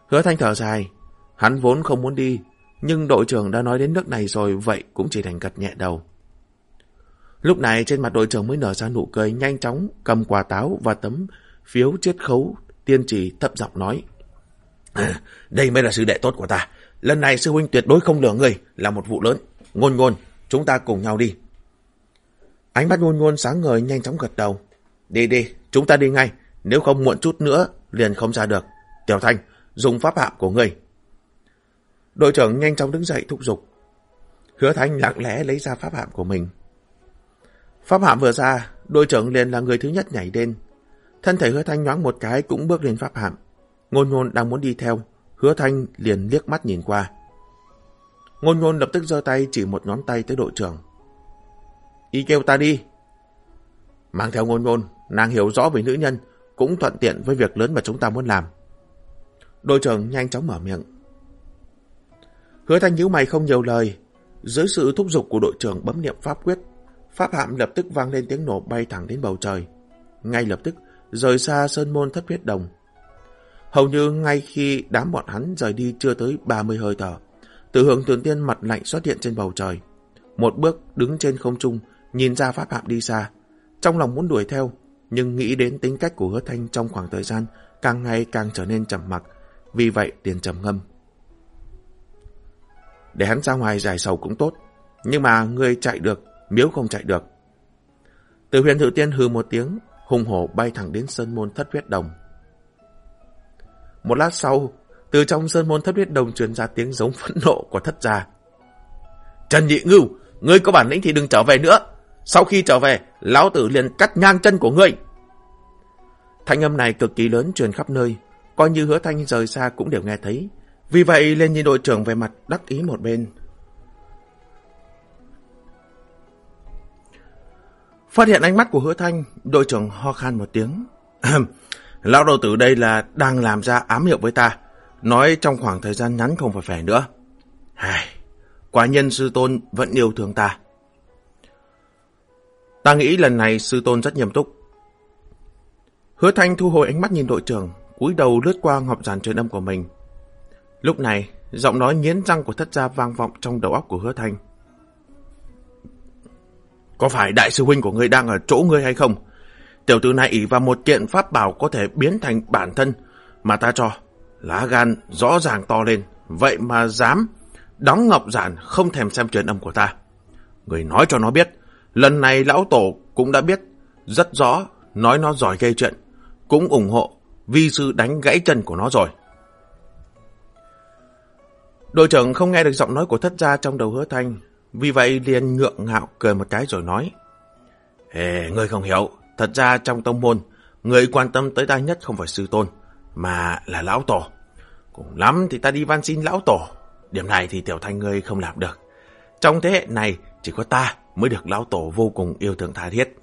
Hứa thanh thở dài. Hắn vốn không muốn đi, nhưng đội trưởng đã nói đến nước này rồi vậy cũng chỉ thành gật nhẹ đầu. Lúc này trên mặt đội trưởng mới nở ra nụ cười nhanh chóng, cầm quả táo và tấm phiếu chiết khấu, tiên trì thấp giọng nói. À, đây mới là sư đệ tốt của ta. Lần này sư huynh tuyệt đối không lừa người, là một vụ lớn. Ngôn ngôn, chúng ta cùng nhau đi. Ánh mắt ngôn ngôn sáng ngời nhanh chóng gật đầu. Đi đi, chúng ta đi ngay. Nếu không muộn chút nữa, liền không ra được. Tiểu Thanh, dùng pháp hạm của người. Đội trưởng nhanh chóng đứng dậy thúc giục. Hứa Thanh lặng lẽ lấy ra pháp hạm của mình. Pháp hạm vừa ra, đội trưởng liền là người thứ nhất nhảy lên. Thân thể hứa thanh nhoáng một cái cũng bước lên pháp hạm. Ngôn ngôn đang muốn đi theo, hứa thanh liền liếc mắt nhìn qua. Ngôn ngôn lập tức giơ tay chỉ một ngón tay tới đội trưởng. Y kêu ta đi. Mang theo ngôn ngôn, nàng hiểu rõ về nữ nhân, cũng thuận tiện với việc lớn mà chúng ta muốn làm. Đội trưởng nhanh chóng mở miệng. Hứa thanh nhíu mày không nhiều lời. Dưới sự thúc giục của đội trưởng bấm niệm pháp quyết, Pháp hạm lập tức vang lên tiếng nổ bay thẳng đến bầu trời. Ngay lập tức, rời xa sơn môn thất huyết đồng. Hầu như ngay khi đám bọn hắn rời đi chưa tới 30 hơi thở, từ hướng tuyển tiên mặt lạnh xuất hiện trên bầu trời. Một bước đứng trên không trung, nhìn ra pháp hạm đi xa. Trong lòng muốn đuổi theo, nhưng nghĩ đến tính cách của hứa thanh trong khoảng thời gian càng ngày càng trở nên trầm mặc, vì vậy tiền trầm ngâm. Để hắn ra ngoài giải sầu cũng tốt, nhưng mà người chạy được miếu không chạy được. Từ huyền thự tiên hư một tiếng, hùng hổ bay thẳng đến sơn môn thất huyết đồng. Một lát sau, từ trong sơn môn thất huyết đồng truyền ra tiếng giống phẫn nộ của thất gia. Trần Nhị Ngưu, ngươi có bản lĩnh thì đừng trở về nữa. Sau khi trở về, lão tử liền cắt ngang chân của ngươi. Thanh âm này cực kỳ lớn truyền khắp nơi, coi như hứa thanh rời xa cũng đều nghe thấy. Vì vậy lên nhìn đội trưởng về mặt đắc ý một bên, Phát hiện ánh mắt của hứa thanh, đội trưởng ho khan một tiếng. Lão đầu tử đây là đang làm ra ám hiệu với ta. Nói trong khoảng thời gian ngắn không phải phải nữa. Hài, quả nhân sư tôn vẫn yêu thương ta. Ta nghĩ lần này sư tôn rất nghiêm túc. Hứa thanh thu hồi ánh mắt nhìn đội trưởng, cúi đầu lướt qua ngọc giản truyền âm của mình. Lúc này, giọng nói nghiến răng của thất gia vang vọng trong đầu óc của hứa thanh. Có phải đại sư huynh của ngươi đang ở chỗ ngươi hay không? Tiểu tử này ỷ vào một kiện pháp bảo có thể biến thành bản thân mà ta cho. Lá gan rõ ràng to lên, vậy mà dám đóng ngọc giản không thèm xem truyền âm của ta. Người nói cho nó biết, lần này lão tổ cũng đã biết rất rõ, nói nó giỏi gây chuyện, cũng ủng hộ vi sư đánh gãy chân của nó rồi. Đội trưởng không nghe được giọng nói của thất gia trong đầu hứa thanh, vì vậy liền ngượng ngạo cười một cái rồi nói. Ê, ngươi không hiểu. Thật ra trong tông môn, người quan tâm tới ta nhất không phải sư tôn, mà là lão tổ. Cùng lắm thì ta đi van xin lão tổ. Điểm này thì tiểu thanh ngươi không làm được. Trong thế hệ này, chỉ có ta mới được lão tổ vô cùng yêu thương tha thiết.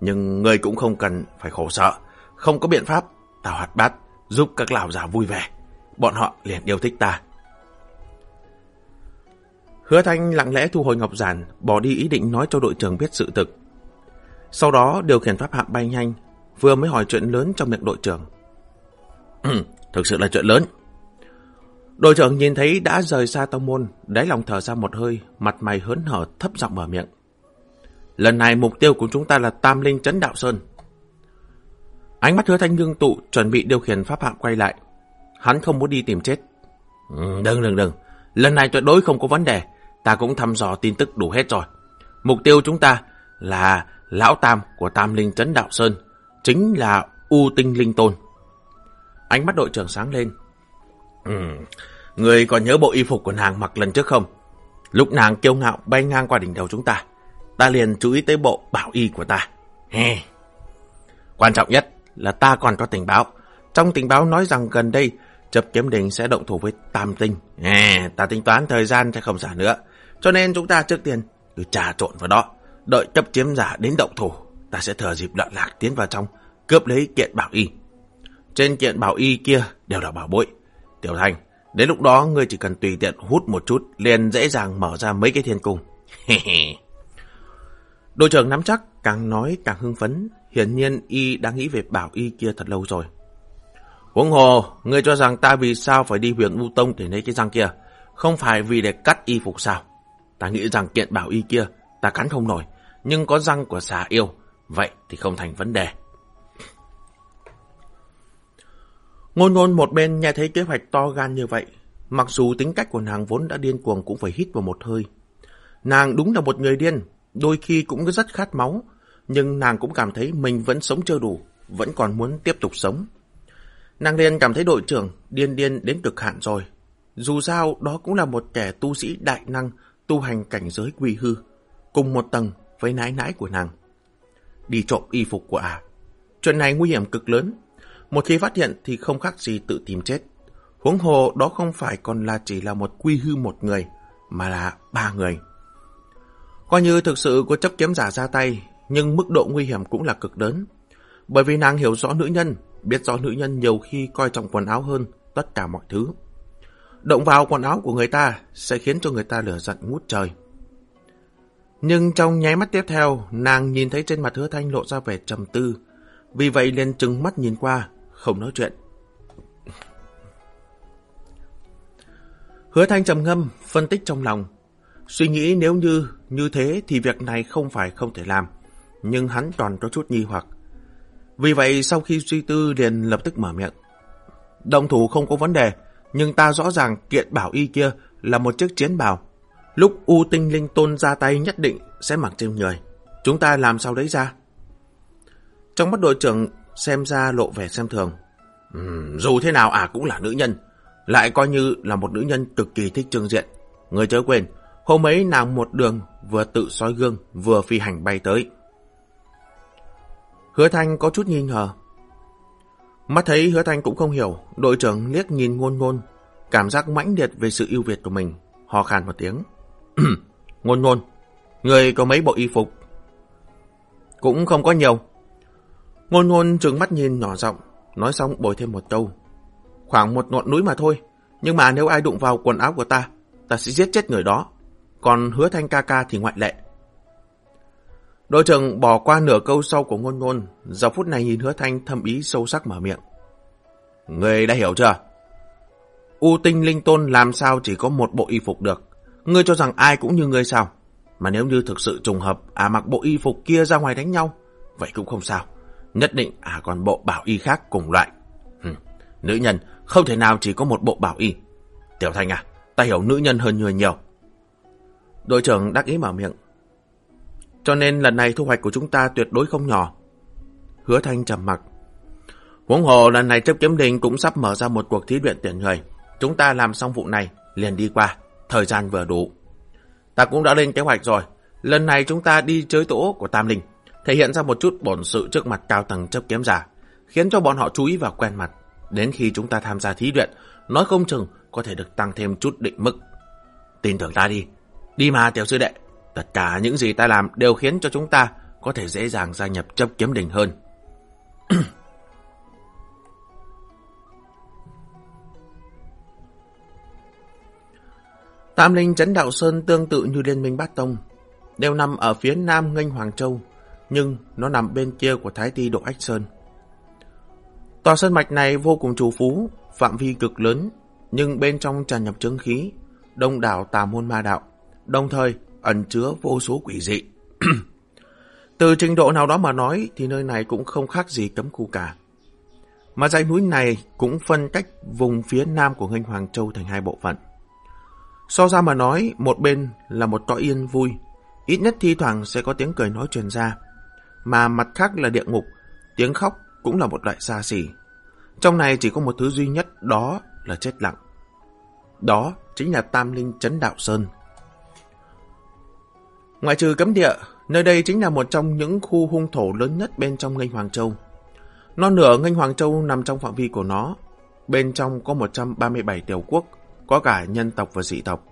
Nhưng ngươi cũng không cần phải khổ sợ. Không có biện pháp, ta hoạt bát, giúp các lão già vui vẻ. Bọn họ liền yêu thích ta. Hứa Thanh lặng lẽ thu hồi ngọc giản, bỏ đi ý định nói cho đội trưởng biết sự thực. Sau đó điều khiển pháp hạm bay nhanh, vừa mới hỏi chuyện lớn trong miệng đội trưởng. Thực sự là chuyện lớn. Đội trưởng nhìn thấy đã rời xa tông môn, đáy lòng thở ra một hơi, mặt mày hớn hở thấp giọng mở miệng. Lần này mục tiêu của chúng ta là Tam Linh Trấn Đạo Sơn. Ánh mắt hứa thanh ngưng tụ, chuẩn bị điều khiển pháp hạm quay lại. Hắn không muốn đi tìm chết. Ừ, đừng đừng đừng, lần này tuyệt đối không có vấn đề. Ta cũng thăm dò tin tức đủ hết rồi. Mục tiêu chúng ta là Lão Tam của Tam Linh Trấn Đạo Sơn, chính là U Tinh Linh Tôn. Ánh mắt đội trưởng sáng lên. Ừ, người còn nhớ bộ y phục của nàng mặc lần trước không? Lúc nàng kiêu ngạo bay ngang qua đỉnh đầu chúng ta, ta liền chú ý tới bộ bảo y của ta. He. Quan trọng nhất là ta còn có tình báo. Trong tình báo nói rằng gần đây, chập kiếm đình sẽ động thủ với Tam Tinh. He. ta tính toán thời gian sẽ không giả nữa. Cho nên chúng ta trước tiên cứ trà trộn vào đó. Đợi chấp chiếm giả đến động thủ, ta sẽ thừa dịp lợn lạc tiến vào trong, cướp lấy kiện bảo y. Trên kiện bảo y kia đều là bảo bối Tiểu Thành, đến lúc đó ngươi chỉ cần tùy tiện hút một chút, liền dễ dàng mở ra mấy cái thiên cung. Đội trưởng nắm chắc, càng nói càng hưng phấn. Hiển nhiên y đang nghĩ về bảo y kia thật lâu rồi. Huống hồ, ngươi cho rằng ta vì sao phải đi huyện U Tông để lấy cái răng kia? Không phải vì để cắt y phục sao? Ta nghĩ rằng kiện bảo y kia, ta cắn không nổi, nhưng có răng của xà yêu, vậy thì không thành vấn đề. Ngôn ngôn một bên nghe thấy kế hoạch to gan như vậy, mặc dù tính cách của nàng vốn đã điên cuồng cũng phải hít vào một hơi. Nàng đúng là một người điên, đôi khi cũng rất khát máu, nhưng nàng cũng cảm thấy mình vẫn sống chưa đủ, vẫn còn muốn tiếp tục sống. Nàng liền cảm thấy đội trưởng điên điên đến cực hạn rồi. Dù sao, đó cũng là một kẻ tu sĩ đại năng tu hành cảnh giới quy hư, cùng một tầng với nái nãi của nàng. Đi trộm y phục của ả. À. Chuyện này nguy hiểm cực lớn. Một khi phát hiện thì không khác gì tự tìm chết. Huống hồ đó không phải còn là chỉ là một quy hư một người, mà là ba người. Coi như thực sự có chấp kiếm giả ra tay, nhưng mức độ nguy hiểm cũng là cực lớn. Bởi vì nàng hiểu rõ nữ nhân, biết rõ nữ nhân nhiều khi coi trọng quần áo hơn tất cả mọi thứ. Động vào quần áo của người ta sẽ khiến cho người ta lửa giận ngút trời. Nhưng trong nháy mắt tiếp theo, nàng nhìn thấy trên mặt hứa thanh lộ ra vẻ trầm tư. Vì vậy liền trừng mắt nhìn qua, không nói chuyện. Hứa thanh trầm ngâm, phân tích trong lòng. Suy nghĩ nếu như như thế thì việc này không phải không thể làm. Nhưng hắn toàn có chút nghi hoặc. Vì vậy sau khi suy tư liền lập tức mở miệng. Động thủ không có vấn đề, nhưng ta rõ ràng kiện bảo y kia là một chiếc chiến bào. Lúc U Tinh Linh Tôn ra tay nhất định sẽ mặc trên người. Chúng ta làm sao đấy ra? Trong mắt đội trưởng xem ra lộ vẻ xem thường. Uhm, dù thế nào à cũng là nữ nhân. Lại coi như là một nữ nhân cực kỳ thích trương diện. Người chớ quên, hôm ấy nàng một đường vừa tự soi gương vừa phi hành bay tới. Hứa Thanh có chút nghi ngờ. Mắt thấy Hứa Thanh cũng không hiểu, đội trưởng liếc nhìn ngôn ngôn, cảm giác mãnh liệt về sự ưu việt của mình, hò khàn một tiếng. ngôn ngôn, người có mấy bộ y phục? Cũng không có nhiều. Ngôn ngôn trừng mắt nhìn nhỏ giọng, nói xong bồi thêm một câu. Khoảng một ngọn núi mà thôi, nhưng mà nếu ai đụng vào quần áo của ta, ta sẽ giết chết người đó. Còn hứa thanh ca ca thì ngoại lệ. Đội trưởng bỏ qua nửa câu sau của ngôn ngôn, giờ phút này nhìn hứa thanh thâm ý sâu sắc mở miệng. Người đã hiểu chưa? U tinh linh tôn làm sao chỉ có một bộ y phục được? Ngươi cho rằng ai cũng như ngươi sao? Mà nếu như thực sự trùng hợp, à mặc bộ y phục kia ra ngoài đánh nhau, vậy cũng không sao. Nhất định à còn bộ bảo y khác cùng loại. Hừ, nữ nhân không thể nào chỉ có một bộ bảo y. Tiểu Thanh à, ta hiểu nữ nhân hơn người nhiều. Đội trưởng đắc ý mở miệng. Cho nên lần này thu hoạch của chúng ta tuyệt đối không nhỏ. Hứa Thanh trầm mặc. Huống hồ lần này chấp kiếm đình cũng sắp mở ra một cuộc thí luyện tuyển người. Chúng ta làm xong vụ này, liền đi qua. Thời gian vừa đủ. Ta cũng đã lên kế hoạch rồi. Lần này chúng ta đi chơi tổ của Tam Linh. thể hiện ra một chút bổn sự trước mặt cao tầng chấp kiếm giả, khiến cho bọn họ chú ý và quen mặt. Đến khi chúng ta tham gia thí luyện, nói không chừng có thể được tăng thêm chút định mức. Tin tưởng ta đi. Đi mà tiểu sư đệ. Tất cả những gì ta làm đều khiến cho chúng ta có thể dễ dàng gia nhập chấp kiếm đình hơn. Tam Linh chấn Đạo Sơn tương tự như Liên minh Bát Tông, đều nằm ở phía nam nghênh Hoàng Châu, nhưng nó nằm bên kia của Thái Ti Độ Ách Sơn. Tòa sơn mạch này vô cùng trù phú, phạm vi cực lớn, nhưng bên trong tràn nhập chứng khí, đông đảo tà môn ma đạo, đồng thời ẩn chứa vô số quỷ dị. Từ trình độ nào đó mà nói thì nơi này cũng không khác gì cấm khu cả. Mà dãy núi này cũng phân cách vùng phía nam của nghênh Hoàng Châu thành hai bộ phận. So ra mà nói, một bên là một cõi yên vui, ít nhất thi thoảng sẽ có tiếng cười nói truyền ra. Mà mặt khác là địa ngục, tiếng khóc cũng là một loại xa xỉ. Trong này chỉ có một thứ duy nhất đó là chết lặng. Đó chính là Tam Linh Trấn Đạo Sơn. Ngoại trừ cấm địa, nơi đây chính là một trong những khu hung thổ lớn nhất bên trong nghênh Hoàng Châu. Non nửa nghênh Hoàng Châu nằm trong phạm vi của nó. Bên trong có 137 tiểu quốc, có cả nhân tộc và dị tộc.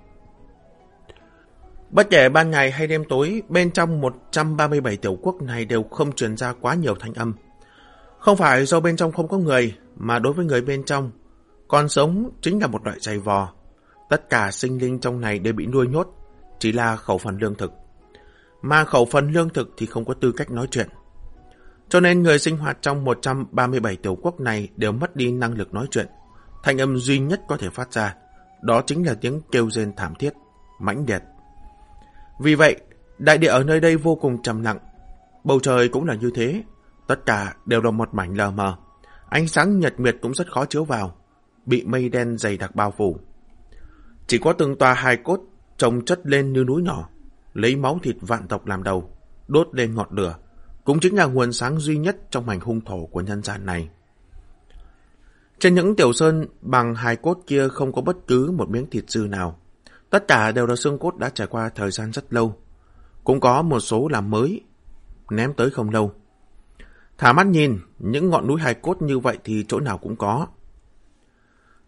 Bất kể ban ngày hay đêm tối, bên trong 137 tiểu quốc này đều không truyền ra quá nhiều thanh âm. Không phải do bên trong không có người, mà đối với người bên trong, con sống chính là một loại dày vò. Tất cả sinh linh trong này đều bị nuôi nhốt, chỉ là khẩu phần lương thực. Mà khẩu phần lương thực thì không có tư cách nói chuyện. Cho nên người sinh hoạt trong 137 tiểu quốc này đều mất đi năng lực nói chuyện. Thanh âm duy nhất có thể phát ra đó chính là tiếng kêu rên thảm thiết, mãnh liệt. Vì vậy, đại địa ở nơi đây vô cùng trầm lặng. Bầu trời cũng là như thế, tất cả đều là một mảnh lờ mờ. Ánh sáng nhật nguyệt cũng rất khó chiếu vào, bị mây đen dày đặc bao phủ. Chỉ có từng tòa hài cốt trồng chất lên như núi nhỏ, lấy máu thịt vạn tộc làm đầu, đốt lên ngọn lửa, cũng chính là nguồn sáng duy nhất trong mảnh hung thổ của nhân gian này. Trên những tiểu sơn bằng hài cốt kia không có bất cứ một miếng thịt dư nào. Tất cả đều là xương cốt đã trải qua thời gian rất lâu. Cũng có một số là mới, ném tới không lâu. Thả mắt nhìn, những ngọn núi hài cốt như vậy thì chỗ nào cũng có.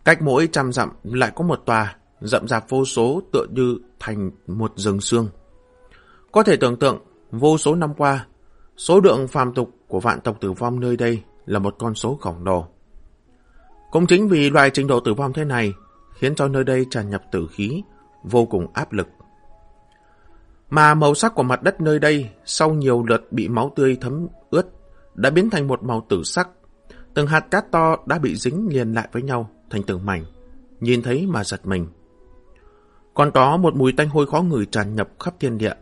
Cách mỗi trăm dặm lại có một tòa, rậm rạp vô số tựa như thành một rừng xương. Có thể tưởng tượng, vô số năm qua, số lượng phàm tục của vạn tộc tử vong nơi đây là một con số khổng lồ. Cũng chính vì loại trình độ tử vong thế này, khiến cho nơi đây tràn nhập tử khí, vô cùng áp lực. Mà màu sắc của mặt đất nơi đây, sau nhiều lượt bị máu tươi thấm ướt, đã biến thành một màu tử sắc. Từng hạt cát to đã bị dính liền lại với nhau, thành từng mảnh. Nhìn thấy mà giật mình. Còn có một mùi tanh hôi khó ngửi tràn nhập khắp thiên địa.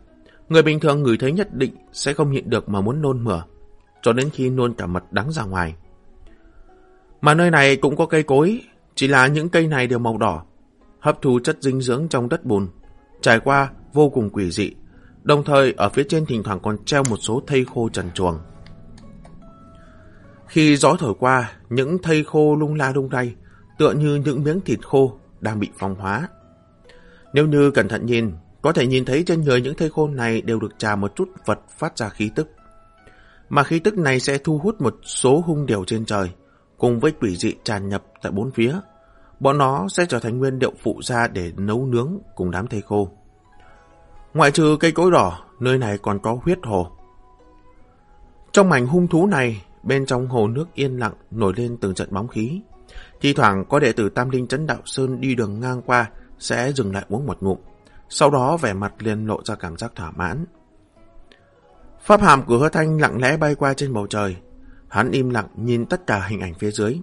Người bình thường ngửi thấy nhất định sẽ không nhịn được mà muốn nôn mửa, cho đến khi nôn cả mật đắng ra ngoài. Mà nơi này cũng có cây cối, chỉ là những cây này đều màu đỏ, hấp thu chất dinh dưỡng trong đất bùn, trải qua vô cùng quỷ dị, đồng thời ở phía trên thỉnh thoảng còn treo một số thây khô trần chuồng. Khi gió thổi qua, những thây khô lung la lung lay, tựa như những miếng thịt khô đang bị phong hóa. Nếu như cẩn thận nhìn, có thể nhìn thấy trên người những thây khô này đều được trà một chút vật phát ra khí tức. Mà khí tức này sẽ thu hút một số hung điều trên trời, cùng với quỷ dị tràn nhập tại bốn phía. Bọn nó sẽ trở thành nguyên liệu phụ ra để nấu nướng cùng đám thây khô. Ngoại trừ cây cối đỏ, nơi này còn có huyết hồ. Trong mảnh hung thú này, bên trong hồ nước yên lặng nổi lên từng trận bóng khí. Thì thoảng có đệ tử Tam Linh Trấn Đạo Sơn đi đường ngang qua sẽ dừng lại uống một ngụm. Sau đó vẻ mặt liền lộ ra cảm giác thỏa mãn. Pháp hàm của hứa thanh lặng lẽ bay qua trên bầu trời, Hắn im lặng nhìn tất cả hình ảnh phía dưới.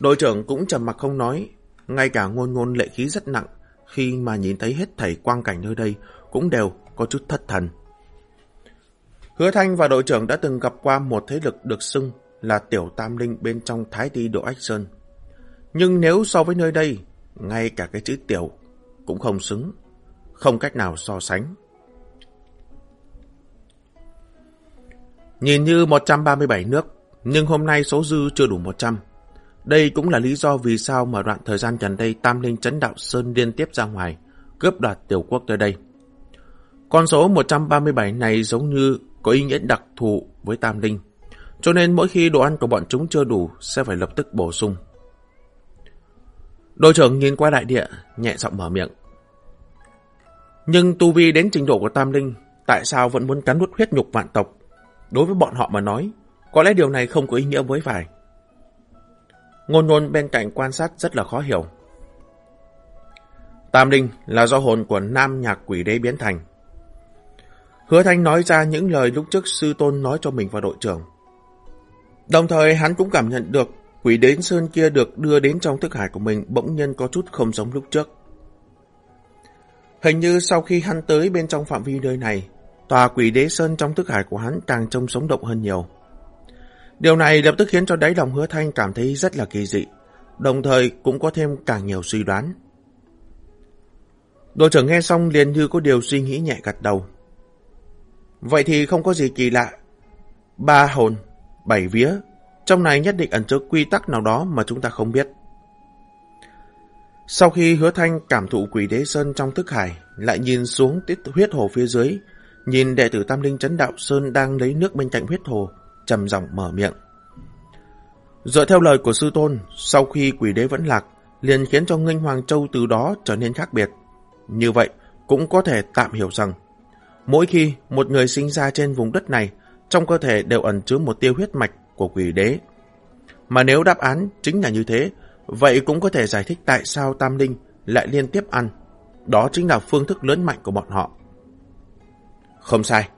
Đội trưởng cũng trầm mặc không nói, ngay cả ngôn ngôn lệ khí rất nặng, khi mà nhìn thấy hết thảy quang cảnh nơi đây cũng đều có chút thất thần. Hứa Thanh và đội trưởng đã từng gặp qua một thế lực được xưng là tiểu tam linh bên trong Thái Ti Độ Ách Sơn. Nhưng nếu so với nơi đây, ngay cả cái chữ tiểu cũng không xứng, không cách nào so sánh. Nhìn như 137 nước, nhưng hôm nay số dư chưa đủ 100. Đây cũng là lý do vì sao mà đoạn thời gian gần đây Tam Linh Trấn Đạo Sơn liên tiếp ra ngoài, cướp đoạt tiểu quốc tới đây. Con số 137 này giống như có ý nghĩa đặc thù với tam linh, cho nên mỗi khi đồ ăn của bọn chúng chưa đủ sẽ phải lập tức bổ sung. Đội trưởng nhìn qua đại địa, nhẹ giọng mở miệng. Nhưng tu vi đến trình độ của tam linh, tại sao vẫn muốn cắn nuốt huyết nhục vạn tộc? Đối với bọn họ mà nói, có lẽ điều này không có ý nghĩa với phải. Ngôn ngôn bên cạnh quan sát rất là khó hiểu. Tam linh là do hồn của nam nhạc quỷ đế biến thành. Hứa Thanh nói ra những lời lúc trước sư tôn nói cho mình và đội trưởng. Đồng thời hắn cũng cảm nhận được quỷ đến sơn kia được đưa đến trong thức hải của mình bỗng nhiên có chút không giống lúc trước. Hình như sau khi hắn tới bên trong phạm vi nơi này, tòa quỷ đế sơn trong thức hải của hắn càng trông sống động hơn nhiều. Điều này lập tức khiến cho đáy lòng hứa thanh cảm thấy rất là kỳ dị, đồng thời cũng có thêm càng nhiều suy đoán. Đội trưởng nghe xong liền như có điều suy nghĩ nhẹ gật đầu. Vậy thì không có gì kỳ lạ. Ba hồn, bảy vía, trong này nhất định ẩn chứa quy tắc nào đó mà chúng ta không biết. Sau khi hứa thanh cảm thụ quỷ đế sơn trong thức hải, lại nhìn xuống tiết huyết hồ phía dưới, nhìn đệ tử Tam Linh chấn Đạo Sơn đang lấy nước bên cạnh huyết hồ, trầm giọng mở miệng. Dựa theo lời của sư tôn, sau khi quỷ đế vẫn lạc, liền khiến cho Nghênh Hoàng Châu từ đó trở nên khác biệt. Như vậy, cũng có thể tạm hiểu rằng, mỗi khi một người sinh ra trên vùng đất này, trong cơ thể đều ẩn chứa một tiêu huyết mạch của quỷ đế. Mà nếu đáp án chính là như thế, vậy cũng có thể giải thích tại sao Tam Linh lại liên tiếp ăn. Đó chính là phương thức lớn mạnh của bọn họ. Không sai.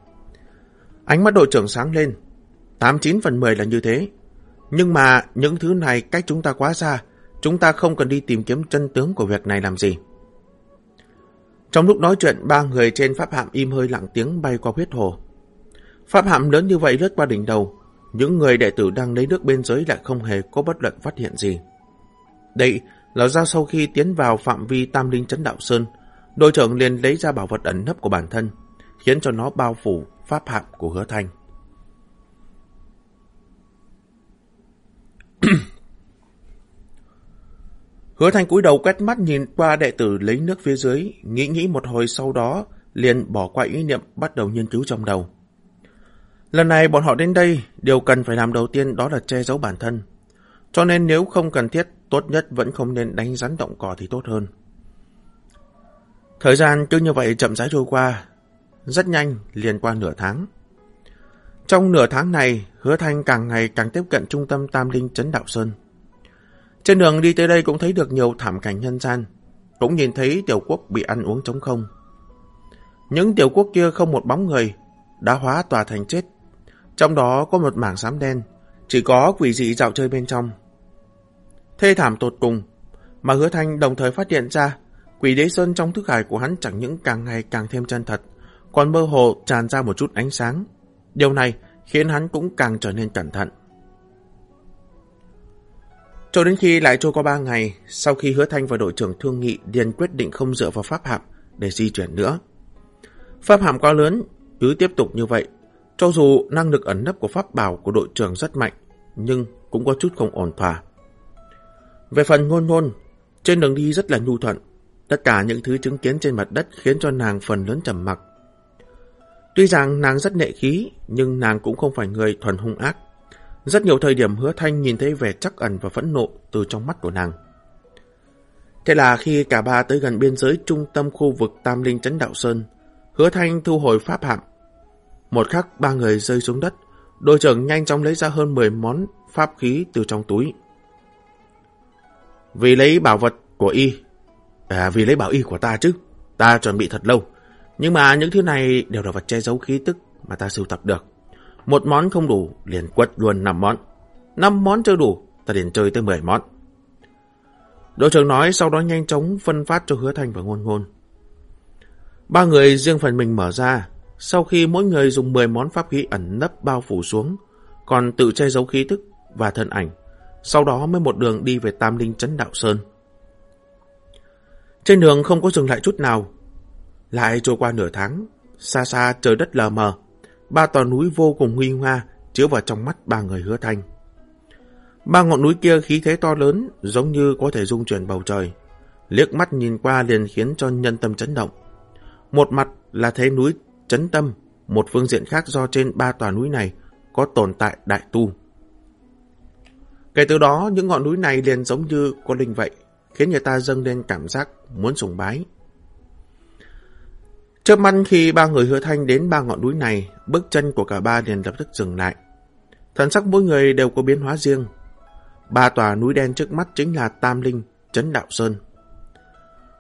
Ánh mắt đội trưởng sáng lên. 89 phần 10 là như thế. Nhưng mà những thứ này cách chúng ta quá xa, chúng ta không cần đi tìm kiếm chân tướng của việc này làm gì. Trong lúc nói chuyện, ba người trên pháp hạm im hơi lặng tiếng bay qua huyết hồ. Pháp hạm lớn như vậy lướt qua đỉnh đầu, những người đệ tử đang lấy nước bên dưới lại không hề có bất luận phát hiện gì. Đây là do sau khi tiến vào phạm vi tam linh chấn đạo sơn, đội trưởng liền lấy ra bảo vật ẩn nấp của bản thân, khiến cho nó bao phủ pháp hạm của hứa thanh. hứa thanh cúi đầu quét mắt nhìn qua đệ tử lấy nước phía dưới, nghĩ nghĩ một hồi sau đó, liền bỏ qua ý niệm bắt đầu nghiên cứu trong đầu. Lần này bọn họ đến đây, điều cần phải làm đầu tiên đó là che giấu bản thân. Cho nên nếu không cần thiết, tốt nhất vẫn không nên đánh rắn động cỏ thì tốt hơn. Thời gian cứ như vậy chậm rãi trôi qua, rất nhanh liền qua nửa tháng. Trong nửa tháng này, hứa thanh càng ngày càng tiếp cận trung tâm Tam Linh Trấn Đạo Sơn. Trên đường đi tới đây cũng thấy được nhiều thảm cảnh nhân gian, cũng nhìn thấy tiểu quốc bị ăn uống trống không. Những tiểu quốc kia không một bóng người, đã hóa tòa thành chết trong đó có một mảng xám đen, chỉ có quỷ dị dạo chơi bên trong. Thê thảm tột cùng, mà hứa thanh đồng thời phát hiện ra, quỷ đế sơn trong thức hải của hắn chẳng những càng ngày càng thêm chân thật, còn mơ hồ tràn ra một chút ánh sáng. Điều này khiến hắn cũng càng trở nên cẩn thận. Cho đến khi lại trôi qua ba ngày, sau khi hứa thanh và đội trưởng thương nghị điền quyết định không dựa vào pháp hạm để di chuyển nữa. Pháp hạm quá lớn, cứ tiếp tục như vậy cho dù năng lực ẩn nấp của pháp bảo của đội trưởng rất mạnh, nhưng cũng có chút không ổn thỏa. Về phần ngôn ngôn, trên đường đi rất là nhu thuận. Tất cả những thứ chứng kiến trên mặt đất khiến cho nàng phần lớn trầm mặc. Tuy rằng nàng rất nệ khí, nhưng nàng cũng không phải người thuần hung ác. Rất nhiều thời điểm hứa thanh nhìn thấy vẻ chắc ẩn và phẫn nộ từ trong mắt của nàng. Thế là khi cả ba tới gần biên giới trung tâm khu vực Tam Linh Trấn Đạo Sơn, hứa thanh thu hồi pháp hạm, một khắc ba người rơi xuống đất, đội trưởng nhanh chóng lấy ra hơn 10 món pháp khí từ trong túi. Vì lấy bảo vật của y, à vì lấy bảo y của ta chứ, ta chuẩn bị thật lâu. Nhưng mà những thứ này đều là vật che giấu khí tức mà ta sưu tập được. Một món không đủ, liền quất luôn 5 món. 5 món chưa đủ, ta liền chơi tới 10 món. Đội trưởng nói sau đó nhanh chóng phân phát cho hứa thanh và ngôn ngôn. Ba người riêng phần mình mở ra, sau khi mỗi người dùng 10 món pháp khí ẩn nấp bao phủ xuống, còn tự che giấu khí tức và thân ảnh, sau đó mới một đường đi về Tam Linh Trấn Đạo Sơn. Trên đường không có dừng lại chút nào, lại trôi qua nửa tháng, xa xa trời đất lờ mờ, ba tòa núi vô cùng nguy hoa chiếu vào trong mắt ba người hứa thanh. Ba ngọn núi kia khí thế to lớn, giống như có thể dung chuyển bầu trời. Liếc mắt nhìn qua liền khiến cho nhân tâm chấn động. Một mặt là thế núi chấn tâm, một phương diện khác do trên ba tòa núi này có tồn tại đại tu. Kể từ đó, những ngọn núi này liền giống như có linh vậy, khiến người ta dâng lên cảm giác muốn sùng bái. Chớp mắt khi ba người hứa thanh đến ba ngọn núi này, bước chân của cả ba liền lập tức dừng lại. Thần sắc mỗi người đều có biến hóa riêng. Ba tòa núi đen trước mắt chính là Tam Linh, Trấn Đạo Sơn.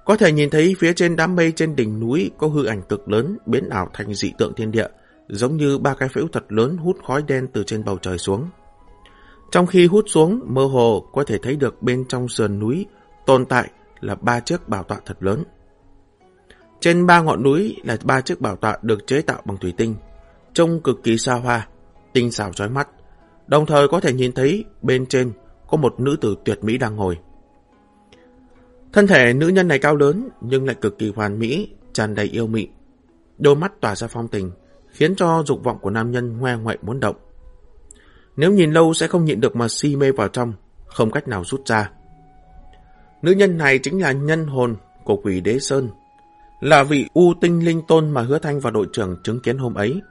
Có thể nhìn thấy phía trên đám mây trên đỉnh núi có hư ảnh cực lớn biến ảo thành dị tượng thiên địa, giống như ba cái phễu thật lớn hút khói đen từ trên bầu trời xuống. Trong khi hút xuống, mơ hồ có thể thấy được bên trong sườn núi tồn tại là ba chiếc bảo tọa thật lớn. Trên ba ngọn núi là ba chiếc bảo tọa được chế tạo bằng thủy tinh, trông cực kỳ xa hoa, tinh xảo chói mắt. Đồng thời có thể nhìn thấy bên trên có một nữ tử tuyệt mỹ đang ngồi. Thân thể nữ nhân này cao lớn nhưng lại cực kỳ hoàn mỹ, tràn đầy yêu mị. Đôi mắt tỏa ra phong tình, khiến cho dục vọng của nam nhân ngoe ngoại muốn động. Nếu nhìn lâu sẽ không nhịn được mà si mê vào trong, không cách nào rút ra. Nữ nhân này chính là nhân hồn của quỷ đế Sơn, là vị u tinh linh tôn mà hứa thanh và đội trưởng chứng kiến hôm ấy.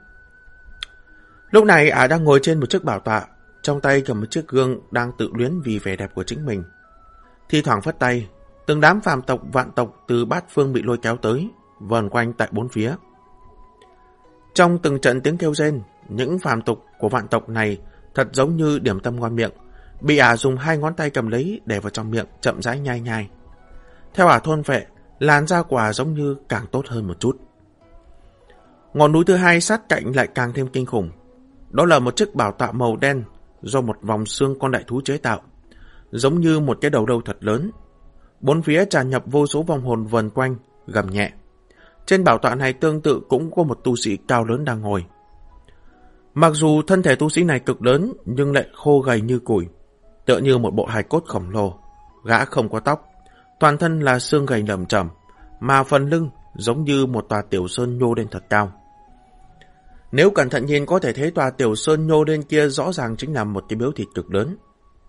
Lúc này ả đang ngồi trên một chiếc bảo tọa, trong tay cầm một chiếc gương đang tự luyến vì vẻ đẹp của chính mình. Thi thoảng phất tay, từng đám phàm tộc vạn tộc từ bát phương bị lôi kéo tới, vần quanh tại bốn phía. Trong từng trận tiếng kêu rên, những phàm tục của vạn tộc này thật giống như điểm tâm ngon miệng, bị ả dùng hai ngón tay cầm lấy để vào trong miệng chậm rãi nhai nhai. Theo ả thôn vệ, làn da quả giống như càng tốt hơn một chút. Ngọn núi thứ hai sát cạnh lại càng thêm kinh khủng. Đó là một chiếc bảo tọa màu đen do một vòng xương con đại thú chế tạo, giống như một cái đầu đầu thật lớn. Bốn phía tràn nhập vô số vòng hồn vần quanh, gầm nhẹ. Trên bảo tọa này tương tự cũng có một tu sĩ cao lớn đang ngồi. Mặc dù thân thể tu sĩ này cực lớn nhưng lại khô gầy như củi, tựa như một bộ hài cốt khổng lồ. Gã không có tóc, toàn thân là xương gầy lầm trầm, mà phần lưng giống như một tòa tiểu sơn nhô lên thật cao. Nếu cẩn thận nhìn có thể thấy tòa tiểu sơn nhô lên kia rõ ràng chính là một cái biếu thịt cực lớn.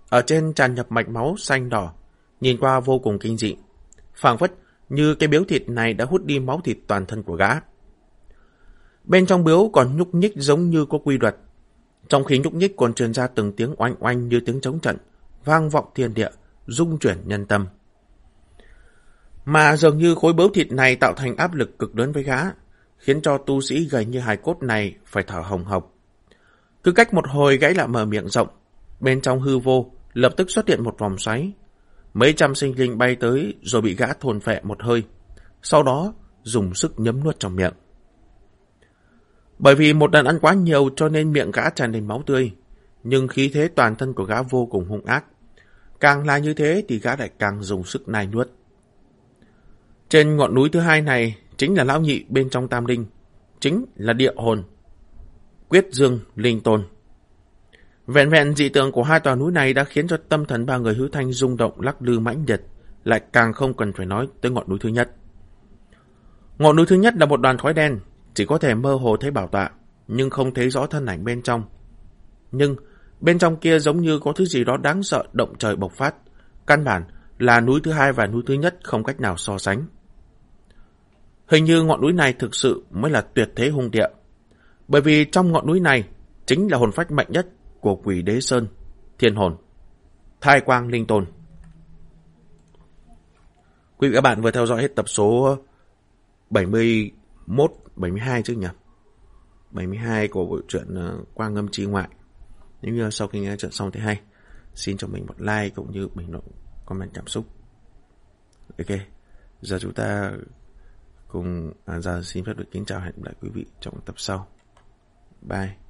Ở trên tràn nhập mạch máu xanh đỏ, nhìn qua vô cùng kinh dị. phảng phất như cái biếu thịt này đã hút đi máu thịt toàn thân của gã. Bên trong biếu còn nhúc nhích giống như có quy luật. Trong khi nhúc nhích còn truyền ra từng tiếng oanh oanh như tiếng chống trận, vang vọng thiên địa, rung chuyển nhân tâm. Mà dường như khối bướu thịt này tạo thành áp lực cực lớn với gã, khiến cho tu sĩ gầy như hài cốt này phải thở hồng hộc. Cứ cách một hồi gãy lại mở miệng rộng, bên trong hư vô lập tức xuất hiện một vòng xoáy. Mấy trăm sinh linh bay tới rồi bị gã thôn phệ một hơi, sau đó dùng sức nhấm nuốt trong miệng. Bởi vì một lần ăn quá nhiều cho nên miệng gã tràn đầy máu tươi, nhưng khí thế toàn thân của gã vô cùng hung ác. Càng là như thế thì gã lại càng dùng sức nai nuốt. Trên ngọn núi thứ hai này chính là lão nhị bên trong tam linh, chính là địa hồn, quyết dương linh tôn. Vẹn vẹn dị tượng của hai tòa núi này đã khiến cho tâm thần ba người hữu thanh rung động lắc lư mãnh liệt, lại càng không cần phải nói tới ngọn núi thứ nhất. Ngọn núi thứ nhất là một đoàn khói đen, chỉ có thể mơ hồ thấy bảo tọa, nhưng không thấy rõ thân ảnh bên trong. Nhưng bên trong kia giống như có thứ gì đó đáng sợ động trời bộc phát. Căn bản là núi thứ hai và núi thứ nhất không cách nào so sánh. Hình như ngọn núi này thực sự mới là tuyệt thế hung địa. Bởi vì trong ngọn núi này chính là hồn phách mạnh nhất của quỷ đế sơn, thiên hồn, thai quang linh tôn. Quý vị các bạn vừa theo dõi hết tập số 71, 72 chứ nhỉ? 72 của bộ truyện ờ, Quang Ngâm Chi Ngoại. Nếu như sau khi nghe chuyện xong thì hay, xin cho mình một like cũng như bình luận, comment cảm xúc. Ok, giờ chúng ta cùng à, giờ xin phép được kính chào hẹn gặp lại quý vị trong tập sau. Bye.